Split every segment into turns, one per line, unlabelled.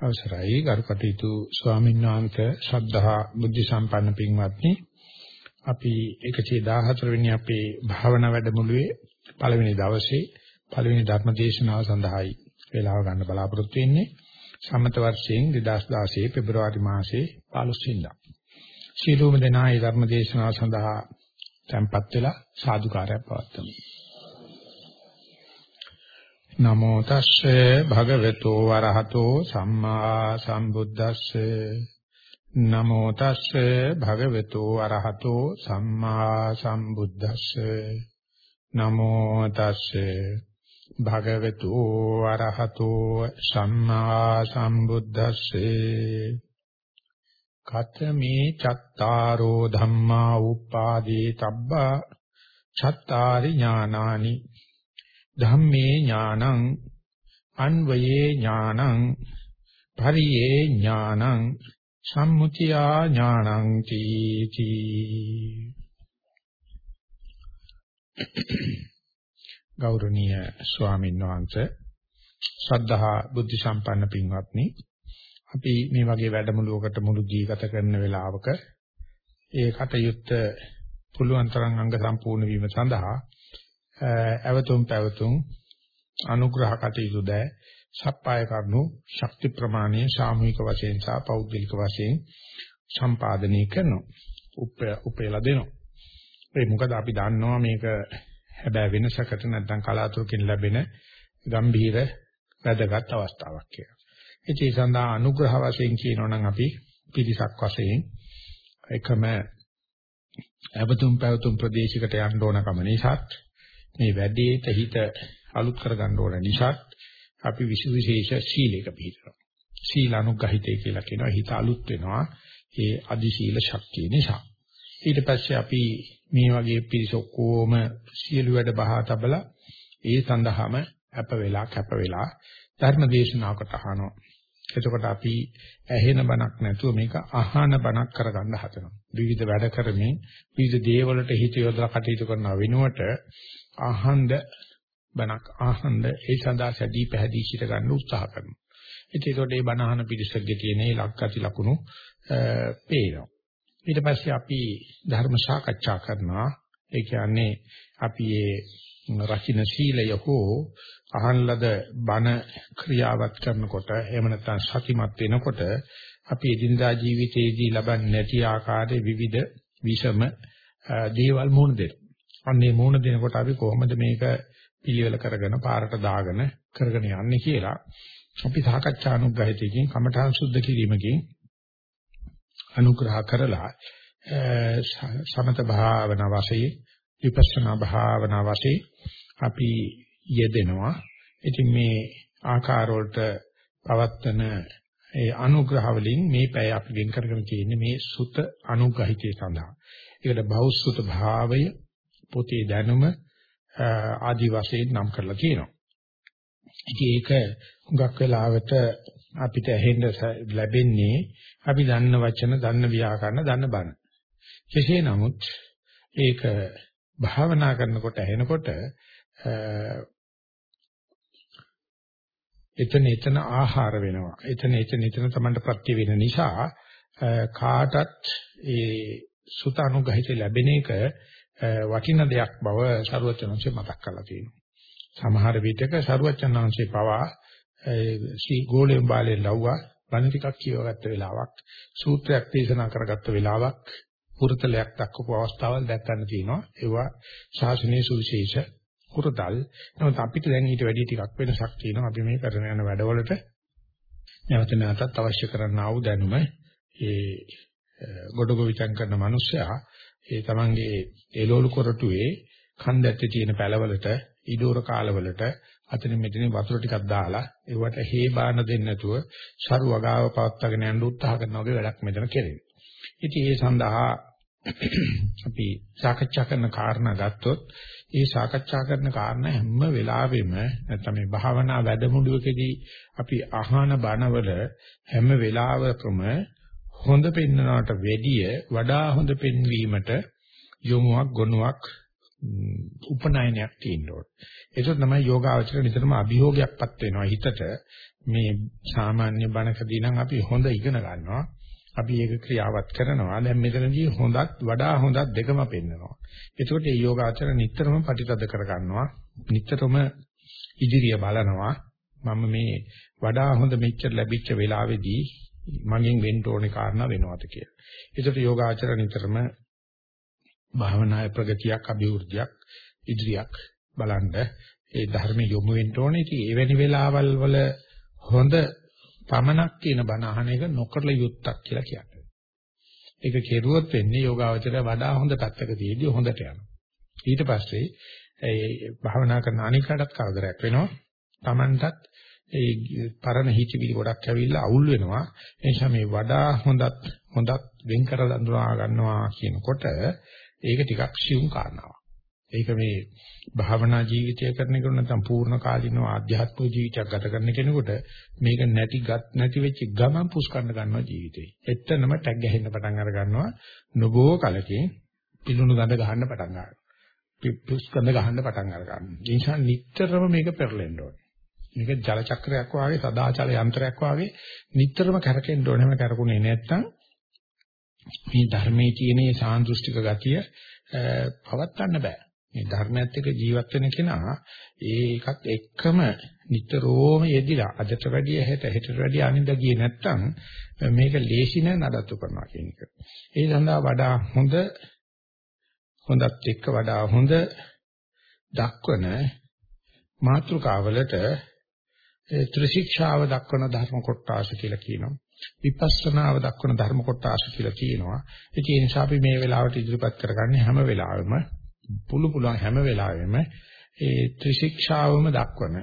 අවසරයි ගරුකටයුතු ස්වාමීන් වහන්සේ ශ්‍රද්ධා බුද්ධ සම්පන්න පින්වත්නි අපි 114 වෙනි අපේ භාවනා වැඩමුළුවේ පළවෙනි දවසේ පළවෙනි ධර්ම දේශනාව සඳහායි වේලාව ගන්න බලාපොරොත්තු වෙන්නේ සම්මත වර්ෂයෙන් 2016 පෙබරවාරි මාසයේ 15 වෙනිදා. ශීලෝම දෙනා මේ ධර්ම දේශනාව සඳහා tempත් වෙලා සාදුකාරයක් පවත්වමු. නමෝ තස්සේ භගවතු වරහතෝ සම්මා සම්බුද්දස්සේ. නමෝ තස්සේ භගවතු වරහතෝ සම්මා සම්බුද්දස්සේ. නමෝ තස්සේ භගවතු වරහතෝ සම්මා සම්බුද්දස්සේ. කතමේ චත්තාරෝ ධම්මා උපාදී තබ්බා චත්තාරි ඥානානි ධම්මේ ඥානං අන්වයේ ඥානං පරියේ ඥානං සම්මුතියා ඥානං තීති. ගෞරවනීය ස්වාමීන් වහන්සේ ශ්‍රද්ධහා බුද්ධ සම්පන්න පින්වත්නි අපි මේ වගේ වැඩමුළුවකට මුළු ජීවිත කරන වෙලාවක ඒ කටයුත්ත පුළුවන් තරම් අංග සම්පූර්ණ වීම සඳහා අවතුම් පැවතුම් අනුග්‍රහ කටයුතු ද සප්පාය කරනු ශක්ති ප්‍රමාණය සාමූහික වශයෙන් සහ පෞද්ගලික වශයෙන් සම්පාදනය කරනවා උපේලා දෙනවා ඒ මොකද අපි දන්නවා මේක හැබැයි වෙනසකට නැත්නම් කලාතුරකින් ලැබෙන ගම්භීර වැදගත් අවස්ථාවක් කියලා. ඒ සඳහා අනුග්‍රහ වශයෙන් කියනවා නම් අපි පිරිසක් වශයෙන් එකම අවතුම් පැවතුම් ප්‍රදේශයකට යන්න ඕන කම නිසාත් මේ වැඩේට හිත අලුත් කරගන්න ඕන නිසා අපි විශේෂ සීලයක පිළිපදිනවා. සීල අනුග්‍රහිතය කියලා කියනවා හිත අලුත් වෙනවා ඒ අදි සීල ශක්තිය නිසා. ඊට පස්සේ අපි මේ වගේ පිරිස ඔක්කොම සියලු වැඩ බහා තබලා ඒ සඳහාම අප වෙලා කැප වෙලා ධර්ම දේශනාවකට අහනවා. එතකොට අපි ඇහෙන බණක් නැතුව මේක අහන බණක් කරගන්න හදනවා. විවිධ වැඩ කරමින් විවිධ දේවල්වලට හිත යොදලා කටයුතු කරන වෙනුවට ආහන්ද බණක් ආහන්ද ඒ සඳහා සැදී පැහැදී සිට ගන්න උත්සාහ කරනවා. ඉතින් ඒකට මේ බණ අහන පිරිසකගේ තියෙන ඒ ලක්කති ලකුණු පේනවා. ඊට පස්සේ අපි ධර්ම සාකච්ඡා කරනවා. ඒ කියන්නේ අපි මේ රකින්න සීලය හෝ අහන්ලද බණ ක්‍රියාවත් කරනකොට එහෙම නැත්නම් සතිමත් වෙනකොට අපි එදිනදා ජීවිතයේදී ලබන්නේ නැති ආකාරයේ විවිධ විෂම දේවල් මුහුණ දෙනවා. අන්නේ මූණ දෙනකොට අපි කොහොමද මේක පිළිවෙල කරගෙන පාරට දාගෙන කරගෙන යන්නේ කියලා අපි සාකච්ඡානුග්‍රහිතකින් කමඨාන් සුද්ධ කිරීමකින් අනුග්‍රහ කරලා සමත භාවනා වශයෙන් විපස්සනා භාවනා වශයෙන් අපි යෙදෙනවා. ඉතින් මේ ආකාර වලට පවත්තන ඒ අනුග්‍රහ වලින් මේ පැය අපි වෙන් කරගෙන තියෙන්නේ මේ සුත අනුග්‍රහිතය සඳහා. ඒකට බෞද්ධ භාවය පොතේ දැනුම ආදි වශයෙන් නම් කරලා කියනවා. ඉතින් ඒක හුඟක් වෙලාවට අපිට ඇහෙන්න ලැබෙන්නේ අපි දන්න වචන, දන්න ව්‍යාකරණ, දන්න බණ. කෙසේ නමුත් ඒක භාවනා කරනකොට ඇහෙනකොට එතන එතන ආහාර වෙනවා. එතන එතන එතන තමයි ප්‍රත්‍ය වෙන නිසා කාටත් ඒ සුත අනුගහිත ලැබෙන එක වටින දෙයක් බව සරුවචනංශය මතක් කරලා තියෙනවා. සමහර විටක සරුවචනංශේ පවා ශ්‍රී ගෝලෙන් බාලේ ලව්වා බණ ටිකක් කියවගත්ත වෙලාවක් සූත්‍රයක් දේශනා කරගත්ත වෙලාවක් පුරතලයක් දක්වපු අවස්ථාවල් දැක්කන්න තියෙනවා. ඒවා ශාසනීය සුවිශේෂ කුරතල්. නමුත් අපිට දැන් ඊට වැඩි ටිකක් වෙනසක් තියෙනවා. අපි මේ කරන යන වැඩවලට නැවත නැවතත් අවශ්‍ය කරනා වූ දැනුම ඒ ගොඩගොවිතැන් කරන මිනිස්සයා ඒ තමන්ගේ එළවලු කොරටුවේ කන් දැත්තේ තියෙන පැලවලට ඉඩෝර කාලවලට අතනින් මෙතනින් වතුර ටිකක් දාලා ඒවට හේ බාන දෙන්නේ නැතුව සරු වගාව පවත්වාගෙන යන්න උත්සාහ කරන වගේ වැඩක් මෙතන කෙරෙන්නේ. ඉතින් ඒ සඳහා අපි සාකච්ඡා කරන කාරණා ගත්තොත් ඒ සාකච්ඡා කරන කාරණා හැම වෙලාවෙම නැත්නම් මේ භාවනා වැඩමුළුවකදී අපි අහන බණවල හැම වෙලාවකම හොඳ පෙන්වනවට වැඩිය වඩා හොඳ පෙන්වීමට යොමුවක් ගොනුවක් උපනයනයක් තියෙන්න ඕනේ. ඒක තමයි යෝගාවචර නිතරම අභියෝගයක්පත් වෙනවා හිතට මේ සාමාන්‍ය බණකදී නම් අපි හොඳ ඉගෙන ගන්නවා. අපි ඒක ක්‍රියාවත් කරනවා. දැන් මෙතනදී හොඳත් වඩා හොඳත් දෙකම පෙන්වනවා. ඒකට මේ යෝගාචර නිතරම ප්‍රතිතද කර ගන්නවා. නිතරම ඉදිරිය බලනවා. මම මේ වඩා හොඳ මෙච්චර ලැබිච්ච වෙලාවේදී මගෙන් වෙන්න ඕනේ කාරණා වෙනවද කියලා. ඒකට යෝගාචර නිතරම භාවනායේ ප්‍රගතියක් අභිවෘද්ධියක් ඉදිරියක් බලන්න ඒ ධර්ම යොමු වෙන්න ඕනේ. ඉතින් එවැනි වෙලාවල් වල හොඳ පමනක් තියෙන බණ අහන එක නොකරල යුත්තක් කියලා කියන්නේ. ඒක කෙරුවොත් වෙන්නේ යෝගාවචරය වඩා හොඳ පැත්තකදීදී හොඳට යනවා. ඊට පස්සේ ඒ භාවනා කරන අනිකටත් කරදරයක් වෙනවා. Tamanටත් ඒ පරණ හිචිවිලි ගොඩක් ඇවිල්ලා අවුල් වෙනවා. ඒ නිසා මේ වඩා හොඳත් හොඳත් වෙන් කරලා අඳුරා ගන්නවා කියනකොට ඒක ටිකක් සියුම් කාරණාවක්. ඒක මේ භාවනා ජීවිතය කරන කෙනෙකුට නැත්නම් පූර්ණ කාලිනව ආධ්‍යාත්මික ජීවිතයක් ගත කරන කෙනෙකුට මේක නැති ගත් නැති වෙච්ච ගමන් පුස්කන්න ගන්නවා ජීවිතේ. එතනම ටැග් ගහන්න පටන් අර ගන්නවා නොබෝ කලකින් පිලුණු ගඳ ගහන්න පටන් ගන්නවා. පුස්කන්න ගහන්න පටන් අර ගන්නවා. ඒ නිසා නිටතරම මේක පෙරලෙන්න ඕනේ. මේක ජල චක්‍රයක් වාගේ සදාචල යන්ත්‍රයක් වාගේ නිටතරම කරකෙන්න ඕනේ. එහෙම කරකුනේ නැත්නම් මේ ධර්මයේ තියෙන සාන්දෘෂ්ටික ගතිය පවත්වන්න බෑ. මේ ධර්මයත් එක්ක ජීවත් වෙන කෙනා ඒකත් එක්කම නිතරම යෙදිලා අදට වැඩිය හෙට හෙටට වැඩිය අනිද්ද ගියේ නැත්තම් මේක ලේසි නෑ නඩත්තු කරනවා කියන එක. ඒ සඳහා වඩා හොඳ හොඳත් එක්ක වඩා හොඳ දක්වන මාත්‍රකාවලට ත්‍රිශික්ෂාව දක්වන ධර්ම කොටාස කියලා කියනවා. විපස්සනාව දක්වන ධර්ම කොටාස කියලා කියනවා. ඒ නිසා අපි මේ වෙලාවට ඉදිරිපත් කරගන්නේ හැම වෙලාවෙම පුළු පුළුවන් හැම වෙලාවෙම ඒ ත්‍රිශික්ෂාවම දක්වන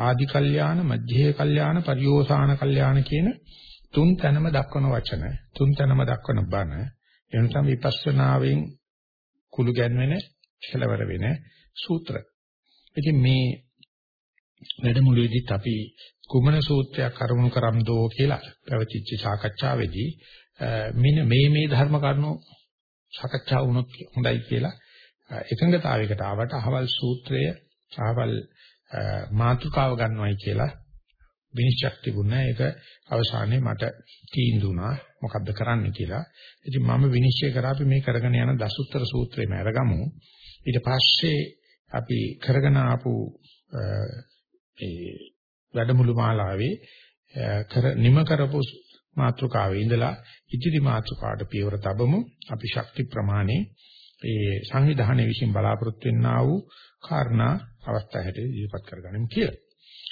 ආදි කල්යාණ මධ්‍යේ කල්යාණ පරියෝසాన කල්යාණ කියන තුන් තැනම දක්වන වචන තුන් තැනම දක්වන බණ එනසම් විපස්සනාවෙන් කුළු ගැන්වෙන කෙලවර වෙන සූත්‍ර. ඉතින් මේ වැඩමුළුවේදීත් අපි කුමන සූත්‍රයක් අරමුණු කරම්දෝ කියලා පැවතිච්ච සාකච්ඡාවේදී මෙන්න මේ මේ ධර්ම කරුණු සාකච්ඡා වුණොත් හොඳයි කියලා එකඟතාවයකට ආවට අහවල් සූත්‍රය අහවල් මාතෘකාව ගන්නවයි කියලා විනිශ්චයක් තිබුණා. ඒක අවසානයේ මට තීන්දුණා මොකද්ද කරන්න කියලා. ඉතින් මම විනිශ්චය කරා අපි මේ කරගෙන යන දසුත්තර සූත්‍රයම අරගමු. ඊට පස්සේ අපි කරගෙන ආපු ඒ වැඩමුළු මාලාවේ කර නිම කරපු මාතෘකාවේ ඉඳලා ඉදිරි මාතෘකාවට පියවර තබමු අපි ශක්ති ප්‍රමාණය ඒ සංවිධානයේ විසින් බලාපොරොත්තු වෙන්නා වූ කාරණා අවස්ථා හැටියට ඉදිරිපත් කරගනිමු කියලා.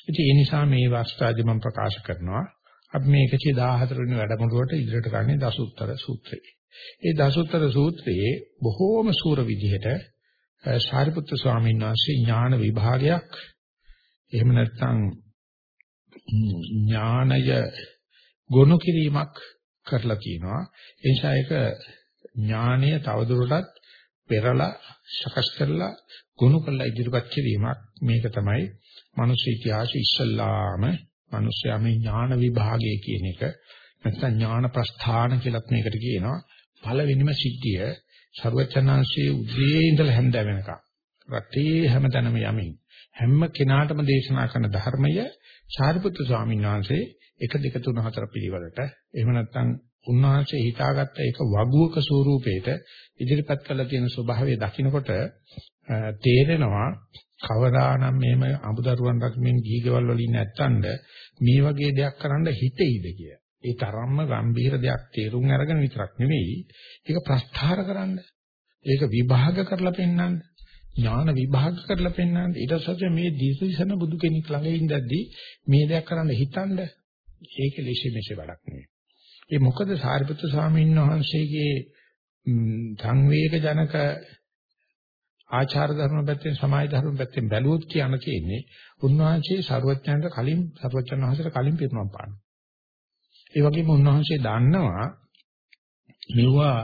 ඉතින් ඒ නිසා මේ වාස්තාවදී මම ප්‍රකාශ කරනවා අපි මේ 114 වෙනි වැඩමුළුවට ඉදිරියට ගන්නේ දසුත්තර සූත්‍රය. ඒ දසුත්තර සූත්‍රයේ බොහෝම සූර විදිහට සාරිපුත්‍ර ස්වාමීන් වහන්සේ ඥාන විභාගයක් එහෙම නැත්නම් ඥානය ගොනු කිරීමක් කරලා තියෙනවා. ඒ නිසා ඒක ඥානය තවදුරටත් පෙරලා සකස් කරලා ගොනු කරලා ඉදිරිපත් කිරීමක්. මේක තමයි මිනිස් ඉතිහාසයේ ඉස්සල්ලාම මිනිස්යාම ඥාන විභාගය කියන එක නැත්නම් ඥාන ප්‍රස්ථාන කියලත් මේකට කියනවා. පළවෙනිම සිද්ධිය ਸਰවචනාංශයේ උදේ ඉඳලා හැන්ද වෙනකම් රටේ හැමතැනම යමින් හැම කෙනාටම දේශනා කරන ධර්මය සාරිපුත්‍ර ස්වාමීන් වහන්සේ 1 2 3 4 පිළිවෙලට එහෙම නැත්නම් උන්වහන්සේ හිතාගත්ත ඒක වගුවක ස්වරූපේට ඉදිරිපත් කළ තියෙන ස්වභාවය දකිනකොට තේරෙනවා කවදානම් මේම අමුදරුවන් රකින්න ගීගවල් වලින් නැත්තඳ මේ වගේ දෙයක් කරන්න හිතෙයිද කිය. ඒ තරම්ම ගැඹීර දෙයක් තේරුම් අරගෙන විතරක් නෙවෙයි ඒක ප්‍රස්ථාර කරන්න. ඒක විභාග කරලා පෙන්වන්න. ඥාන විභාග කරලා පෙන්නන්නේ ඊට පස්සේ මේ දීසසන බුදු කෙනෙක් ළඟ ඉඳද්දී මේ දෙයක් කරන්න හිතනද ඒක ලේසි මෙසේ වැඩක් නෙවෙයි. ඒ මොකද සාරිපුත්‍ර ස්වාමීන් වහන්සේගේ සංවේග ජනක ආචාර ධර්ම පැත්තෙන් සමාජ ධර්ම පැත්තෙන් බැලුවොත් කියන්න තියෙන්නේ උන්වහන්සේ ਸਰවඥයන්ට කලින් ਸਰවඥයන් වහන්සේට කලින් පිරුණම් පාන. ඒ වගේම උන්වහන්සේ දන්නවා මෙවුවා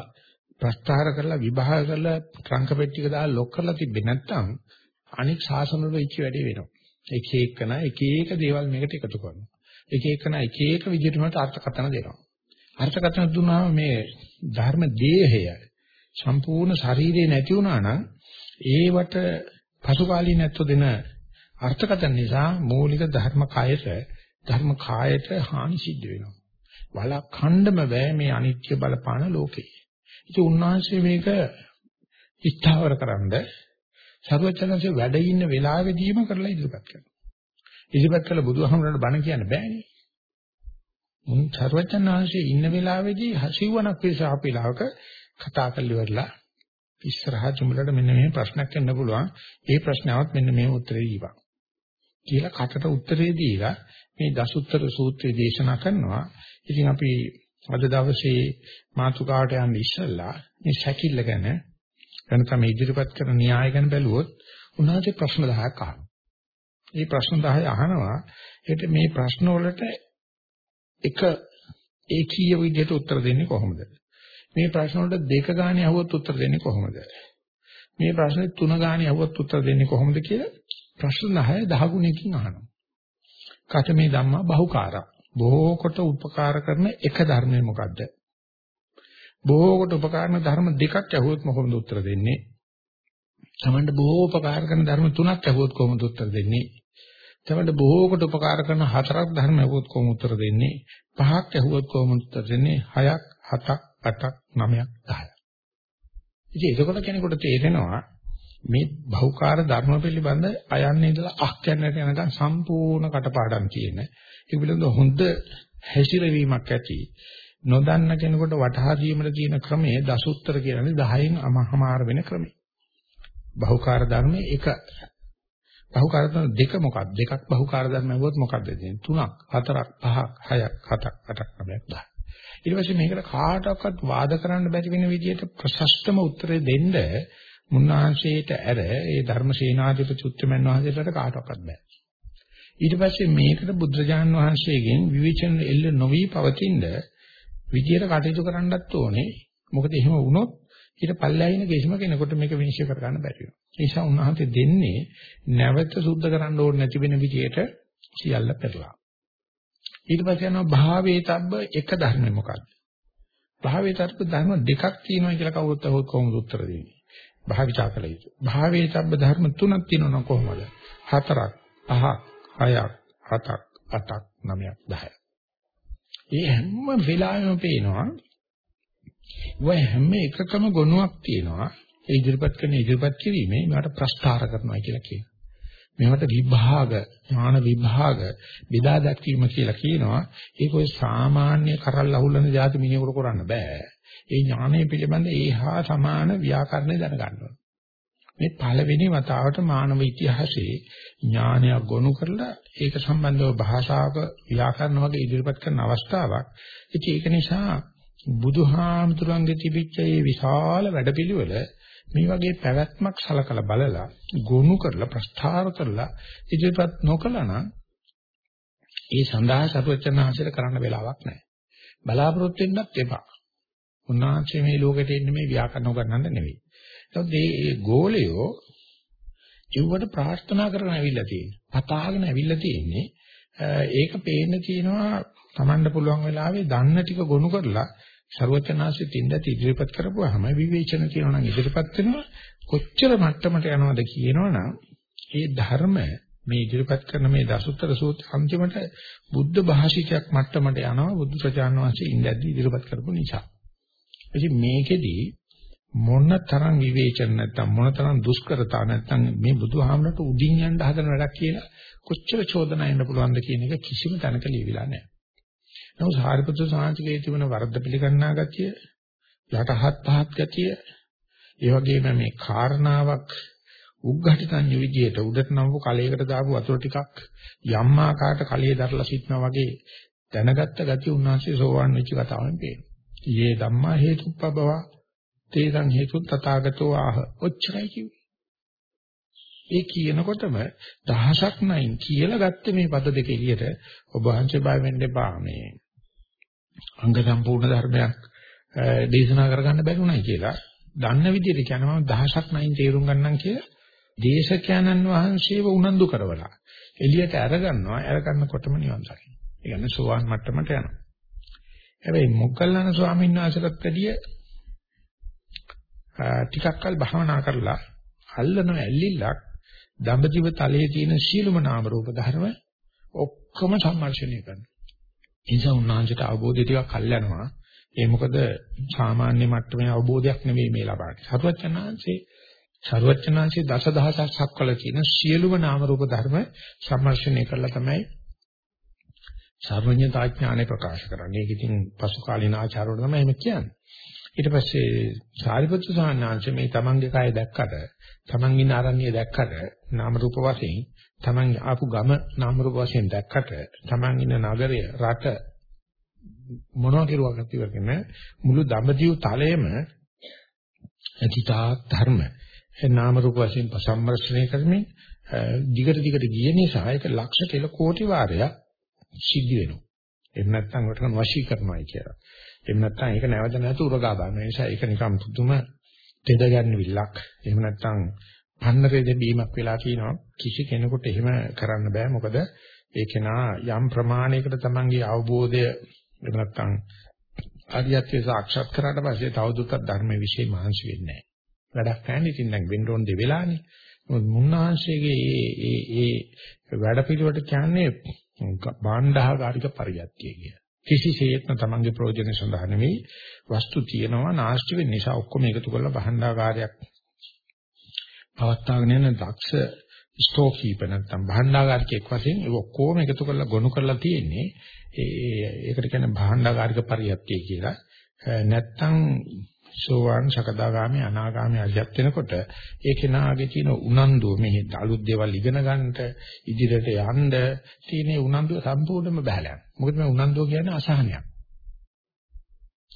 ප්‍රස්ථාර කරලා විභාග කරලා ට්‍රංක පෙට්ටියක දාලා ලොක් කරලා තිබ්බේ නැත්නම් අනික් ශාසන වල ඉච්ච වැඩේ වෙනවා. එක එකන එක එක දේවල් මේකට එකතු කරනවා. එක එකන එක එක විදිහට මට අර්ථකථන දෙනවා. අර්ථකථන දුන්නාම මේ ධර්ම දේහය සම්පූර්ණ ශරීරේ නැති වුණා නම් ඒවට පසුකාලීනත්ව දෙන අර්ථකථන නිසා මූලික ධර්ම කායයට ධර්ම කායයට හානි සිද්ධ වෙනවා. වලක්ඛණ්ඩම බෑ මේ අනිත්‍ය බලපාන ලෝකේ. ඉතින් උන්වහන්සේ මේක ස්ථාවරකරනද සර්වචනන්සේ වැඩ ඉන්න වෙලාවෙදීම කරලා ඉදිරිපත් කරනවා. ඉදිරිපත් කළ බුදුහාමුදුරන්ට බණ කියන්න බෑනේ. මුන් සර්වචනන්සේ ඉන්න වෙලාවේදී හසිවණක් පිස ආපිලාවක කතා කරලි වරලා ඉස්සරහා තුඹලට මෙන්න මේ ප්‍රශ්නයක් එන්න පුළුවන්. ඒ ප්‍රශ්නාවත් මෙන්න මේ උත්තරේ දීපන්. කියලා කටට උත්තරේ දීලා මේ දසුත්තර සූත්‍රය දේශනා කරනවා. ඉතින් අපි අද දවසේ මාතුකාවට යන්න ඉස්සෙල්ලා මේ ශකිල්ල ගැන එනතම ඉදිරිපත් කරන න්‍යාය ගැන බැලුවොත් උන්වහන්සේ ප්‍රශ්න 10ක් අහනවා. මේ ප්‍රශ්න 10 අහනවා ඒකට මේ ප්‍රශ්න වලට එක ඒකීය විදිහට උත්තර දෙන්නේ කොහොමද? මේ ප්‍රශ්න වලට දෙක ගානේ අහුවොත් උත්තර දෙන්නේ කොහොමද? මේ ප්‍රශ්නේ තුන ගානේ අහුවොත් උත්තර දෙන්නේ කොහොමද කියලා ප්‍රශ්න 10 10 ගුණයකින් අහනවා. කතමේ ධම්මා බහුකාරා. බොහෝ කොට උපකාර කරන එක ධර්මය මොකද්ද? බොහෝ කොට උපකාරන ධර්ම දෙකක් ඇහුවොත් මොකොමද උත්තර දෙන්නේ? තමන්ට බොහෝ උපකාර කරන ධර්ම තුනක් ඇහුවොත් කොහොමද උත්තර දෙන්නේ? තමන්ට බොහෝ කොට උපකාර කරන හතරක් ධර්ම ඇහුවොත් කොහොමද උත්තර දෙන්නේ? පහක් ඇහුවොත් කොහොමද උත්තර දෙන්නේ? හයක්, හතක්, අටක්, නවයක්, දහයක්. ඉතින් ඒකකොට කෙනෙකුට තේරෙනවා මේ බහුකාර්ය ධර්ම පිළිබඳ අයන්නේ ඉඳලා අහ කියන්නට යනකම් සම්පූර්ණ කටපාඩම් කියන ඒක පිළිබඳ හොඳ හැසිරවීමක් ඇති නොදන්න කෙනෙකුට වටහා දීමට තියෙන ක්‍රමය දසුත්තර කියන්නේ 10න් අමහමාර වෙන ක්‍රමය. බහුකාර්ය ධර්මයේ එක බහුකාර්ය ධර්ම දෙක මොකක්ද? දෙකක් බහුකාර්ය ධර්ම ඇහුවොත් මොකක්ද දෙන්නේ? තුනක්, හතරක්, පහක්, හයක්, හතක්, අටක්, නවයක්, දහයක්. ඊට පස්සේ මේකට කාටවත් වාද කරන්න බැරි වෙන විදිහට ප්‍රශස්තම උත්තරේ දෙන්න මුන්නාංශයට ඇර ඒ ධර්මසේනාධිපති උත්තමයන් වහන්සේලාට කාටවත් බෑ. ඊට පස්සේ මේකට බුද්ධජාන් වහන්සේගෙන් විවිචන එල්ල නොවි පවතිනද විදියට කටයුතු කරන්නත් ඕනේ. මොකද එහෙම වුණොත් ඊට පල්ලැයින කිසිම කෙනෙකුට මේක විනිශ්චය කරගන්න බැරි වෙනවා. ඒ නිසා උන්වහන්සේ දෙන්නේ නැවත සුද්ධ කරන්න ඕනේ නැති වෙන විදියට සියල්ල පෙරලා. ඊට පස්සේ යනවා භාවේතබ්බ එක ධර්ම මොකක්ද? භාවේතබ්බ ධර්ම දෙකක් තියෙනවා කියලා කවුරුත් අහුවොත් කොහොමද උත්තර දෙන්නේ? භාවිතා කළ යුතු. භාවේතබ්බ ධර්ම තුනක් තියෙනවා කොහොමද? හතරක්, පහක්, හයක්, හතක්, අටක්, නවයක්, දහයක්. මේ හැම වෙලාවෙම පේනවා ඔය හැම එකකම ගුණයක් තියෙනවා. ඒ ඉදිරිපත් කරන ඉදිරිපත් කිරීමේ මට ප්‍රස්තාර කරනවා කියලා කියනවා. මේවට විභාග, ඥාන විභාග, බෙදා දැක්වීම කියලා කියනවා. ඒක ඔය සාමාන්‍ය කරල් අහුලන જાති මිනිහෙකුට කරන්න බෑ. ඒ ඥානය පිළිබඳ ඒහා සමාන ව්‍යාකරණය දැනගන්න මේ පළවෙනි වතාවට මානව ඉතිහාසයේ ඥානයක් ගොනු කරලා ඒක සම්බන්ධව භාෂාවක ව්‍යාකරණ වගේ ඉදිරිපත් කරන අවස්ථාවක්. ඉතින් ඒක නිසා බුදුහාමුදුරන්ගේ තිබිච්ච මේ විශාල වැඩපිළිවෙල මේ වගේ පැවැත්මක් සලකලා බලලා ගොනු කරලා ප්‍රස්ථාර කරලා ඉදිරිපත් නොකළා නම් ඒ සඳහා සතුවචනහන්සේට කරන්න වෙලාවක් නැහැ. බලාපොරොත්තු වෙන්නත් එපා. උන්වහන්සේ මේ ලෝකෙට එන්නේ මේ ව්‍යාකරණ උගන්නන්න නෙවෙයි. ඒත් මේ ගෝලයෝ ජීවිත ප්‍රාර්ථනා කරගෙන ඇවිල්ලා තියෙන්නේ. පතාගෙන ඇවිල්ලා තියෙන්නේ. ඒක පේන්න තියෙනවා Tamanne පුළුවන් වෙලාවේ දන්න ටික ගොනු කරලා ਸਰවචනාසි තින්දට ඉදිරිපත් කරපුවාම විවේචන කියනවා නම් ඉදිරිපත් වෙනවා කොච්චර මට්ටමට යනවද කියනවනම් ඒ ධර්ම මේ ඉදිරිපත් කරන මේ දසුත්තර සූත්‍ර අන්තිමට බුද්ධ භාෂිතයක් මට්ටමට යනවා බුදු සජාන් වහන්සේ ඉඳද්දි ඉදිරිපත් කරපු නිසා. ඉතින් මේකෙදී මොන තරම් විවේචන නැත්තම් මොන තරම් දුෂ්කරතා නැත්තම් මේ බුදුහාමරට උඩින් යන්න හදන වැඩක් කියලා කොච්චර චෝදනා එන්න පුළුවන්ද කියන එක කිසිම තැනක ලියවිලා නැහැ. නමුත් සාරිපුත්‍ර සාංශකයේ තිබෙන වරද්ද පිළිගන්නා ගතිය, යටහත් පහත් ගතිය, ඒ වගේම මේ කාරණාවක් උග්ඝටිතඤ්ඤ විදියට උඩට නම්පු කලයකට දාපු වතුර ටිකක් යම් ආකාරයකට කලිය දරලා සිටනා වගේ දැනගත්ත ගතිය උන්වහන්සේ සෝවන් වෙච්ච කතාවෙන් පේනවා. යේ ධම්මා හේතුප්පබව තේසං හේතු තථාගතෝ ආහ ඔච්චරයි කිව්වේ. ඒ කියනකොටම දහසක් නයින් කියලා ගත්තේ මේ පද දෙක එළියට ඔබ වහන්සේ බය වෙන්න එපා මේ අංග සම්පූර්ණ ධර්මයක් දේශනා කරගන්න බැරුණයි කියලා දන්න විදිහට කියනවා දහසක් නයින් තේරුම් ගන්නම් කියලා දේශකයන්න් වහන්සේව උනන්දු කරවලා එළියට අරගන්නවා අරගන්නකොටම නිවන් දකින්න. ඒ කියන්නේ සෝවාන් මට්ටමට යනවා. හැබැයි මොග්ගල්ලාන ස්වාමීන් වහන්සේට වැඩිය ටිකක් කල් භාවනා කරලා අල්ලන ඇල්ලිල්ලක් දඹදිව තලයේ තියෙන සීලම නාම රූප ධර්ම ඔක්කොම සම්මර්ෂණය කරනවා. ඒ නිසා උන්වහන්සේට අවබෝධය ටිකක් කල් යනවා. ඒ මොකද සාමාන්‍ය මට්ටමේ අවබෝධයක් නෙවෙයි මේ ලබන්නේ. සරුවචනාංශේ සරුවචනාංශේ දසදහසක් සක්වල කියන සියලුම නාම රූප ධර්ම සම්මර්ෂණය කරලා තමයි සර්වඥතා ඥානය ප්‍රකාශ කරන්නේ. ඒක ඉතින් පසු කාලීන ආචාර්යවරු තමයි එහෙම කියන්නේ. ඊට පස්සේ සාරිපුත්‍ර සාන්නාංශ මේ තමන්ගේ කය දැක්කට, තමන් ඉන්න ආරණ්‍ය දැක්කට, නාම රූප වශයෙන්, තමන් ආපු ගම නාම රූප වශයෙන් දැක්කට, තමන් ඉන්න නගරය, රට මොනවා කෙරුවක්ද ඉවරගෙන මුළු දඹදිව් තලයේම අතීතා ධර්ම නාම රූප වශයෙන් සම්මර්ෂණය කරමින් දිගට දිගට ගිය නිසා ඒක ලක්ෂ කෙල කෝටි වාරයක් සිද්ධ වෙනවා. එහෙම නැත්නම් ඔකට කරන වශී කරනවායි කියලා. එහෙම නැත්නම් ඒක නැවත නැවත උරගා ගන්න. ඒ නිසා ඒක නිකම් පුදුම තෙද ගන්න විල්ලක්. එහෙම නැත්නම් පන්නරේ දෙබීමක් වෙලා තියෙනවා. කිසි කෙනෙකුට එහෙම කරන්න බෑ. මොකද ඒක නා යම් ප්‍රමාණයකට තමන්ගේ අවබෝධය එහෙම නැත්නම් ආර්යත්වයේ සාක්ෂාත් කරාට පස්සේ තවදුරටත් ධර්මයේ વિશે මහන්සි වෙන්නේ නැහැ. වැඩක් නැහැ. ඉතින් දැන් වෙන්න ඕන දෙ වෙලානේ. මොකද මුන්නාංශයේ ඒ ඒ ඒ වැඩ පිළිවෙලට කියන්නේ භාණ්ඩාගාරික පරියත්තිය කිය. කිසිසේත්ම තමන්ගේ ප්‍රයෝජන සඳහා නෙවෙයි වස්තු තියෙනවා නාස්ති වෙන නිසා ඔක්කොම එකතු කරලා භාණ්ඩාගාරයක් පවත්වාගෙන යන දක්ෂ ස්ටෝක් කීපර් නැත්නම් භාණ්ඩාගාරිකයෙක් වශයෙන් ඒ ඔක්කොම එකතු කරලා ගොනු කරලා තියෙන්නේ ඒ ඒකට කියන්නේ භාණ්ඩාගාරික පරියත්තිය කියලා. නැත්නම් සෝවාන් සකදාගාමී අනාගාමී අධ්‍යක් වෙනකොට ඒ කෙනාගේ තියෙන උනන්දුව මෙහි අලුත් දේවල් ඉගෙන ගන්නට ඉදිරියට යන්න තියෙන උනන්දුව සම්පූර්ණයෙන්ම බහලා යනවා. මොකද මේ උනන්දුව කියන්නේ අසහනයක්.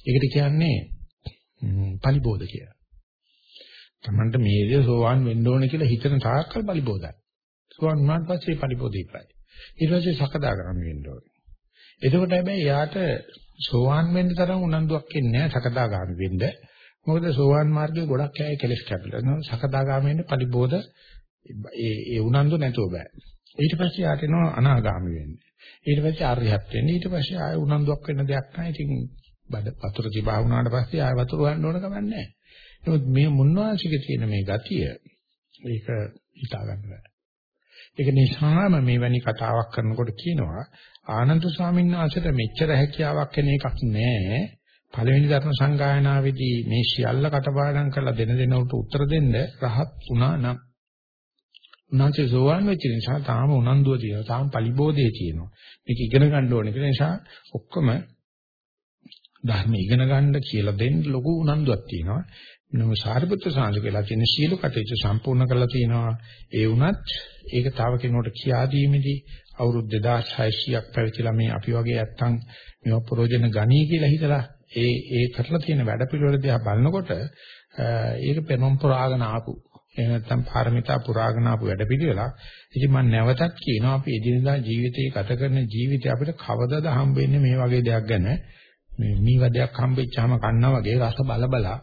ඒකට කියන්නේ පරිබෝධ කියලා. Tamanට මේ දේ සෝවාන් වෙන්න ඕනේ කියලා හිතන තාක්කල් පරිබෝධයි. සෝවාන් වුණාට පස්සේ පරිබෝධය ඉපරයි. ඊට පස්සේ සකදාගාමී වෙන්න ඕනේ. එතකොට හැබැයි යාට සෝවාන් වෙන්න තරම් උනන්දුවක් එන්නේ නැහැ සකදාගාමී වෙන්න. මොකද සෝවාන් මාර්ගයේ ගොඩක් අය කෙලස් කැපිලා. සකදාගාමී වෙන්න පරිබෝධ ඒ ඒ උනන්දු නැතුව බෑ. ඊට පස්සේ යාට එනවා අනාගාමී වෙන්න. ඊට පස්සේ ආර්යහත් වෙන්න. ඊට පස්සේ ආය උනන්දුවක් වෙන්න දෙයක් නැහැ. ඉතින් බඩ වතුර තිබා වුණාට පස්සේ ආය වතුර ගන්න ඕන කමක් නැහැ. නමුත් මේ මුන්වාසිකේ තියෙන මේ ගතිය ඒක හිතා ගන්න බෑ. ඒක නිසාම මේ වැනි කතාවක් කරනකොට කියනවා ආනන්ද ස්වාමීන් වහන්සේට මෙච්චර හැකියාවක් වෙන එකක් නෑ. පළවෙනි ධර්ම සංගායනාවේදී මේ සියල්ල කටපාඩම් කරලා දෙන දෙන උට උත්තර දෙන්න රහත් වුණා නම් උන්වහන්සේ සෝවාන් වෙච්ච නිසා තාම උනන්දුව තියෙනවා. තාම පරිබෝධය තියෙනවා. මේක ඉගෙන ගන්න ඕනේ. ඒ නිසා ඔක්කොම ධර්ම ඉගෙන ගන්න කියලා දෙන්න ලොකු උනන්දුවක් තියෙනවා. නම සාරිපුත්‍ර සාංශ කියලා කියන සීල කටයුතු සම්පූර්ණ කරලා තිනවා. ඒ වුණත් ඒක තව කෙනෙකුට කියා දීමේදී අවුරුදු 2600ක් පැවිදිලා මේ අපි වගේ නැත්තම් මේව ප්‍රයෝජන ගනී කියලා හිතලා ඒ ඒ කරලා තියෙන වැඩ පිළිවෙල දිහා බලනකොට ඒක පෙරම් පුරාගෙන ආපු එහෙම නැත්නම් පාරමිතා පුරාගෙන ආපු වැඩ පිළිවෙලක්. ඉතින් මම නැවතත් කියනවා අපි එදිනදා ජීවිතේ ගත කරන ජීවිතය අපිට කවදාද හම්බෙන්නේ මේ වගේ දෙයක් ගැන මේ මීවදයක් හම්බෙච්චාම කන්නා වගේ රස බල බලා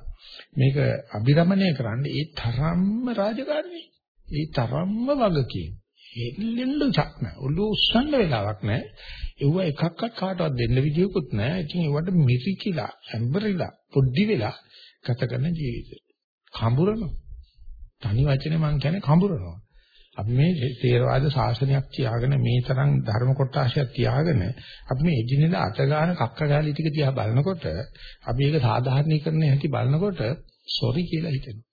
මේක අභිරමණය කරන්න ඒ තරම්ම රාජකාරී. ඒ තරම්ම වගකීම්. හෙල්ලෙන්න චක් නැහැ. ඔළුව උස්සන්න වෙලාවක් නැහැ. ඒව එකක්වත් කාටවත් දෙන්න විදියකුත් නැහැ. ඉතින් ඒවට මිරිකිලා, ඇඹරිලා, පොඩ්ඩි වෙලා ගත කරන ජීවිතය. කඹරනවා. තනි වචනේ මම කියන්නේ කඹරනවා. අපි මේ තේරවාද ශාසනයක් තියාගෙන මේ තරම් ධර්ම කොටාශයක් තියාගෙන අපි මේ එදිනෙදා අත ගන්න කක්ක ගාලි ටික තියා බලනකොට අපි ඒක සාධාරණීකරණය හැටි බලනකොට සොරි කියලා හිතෙනවා.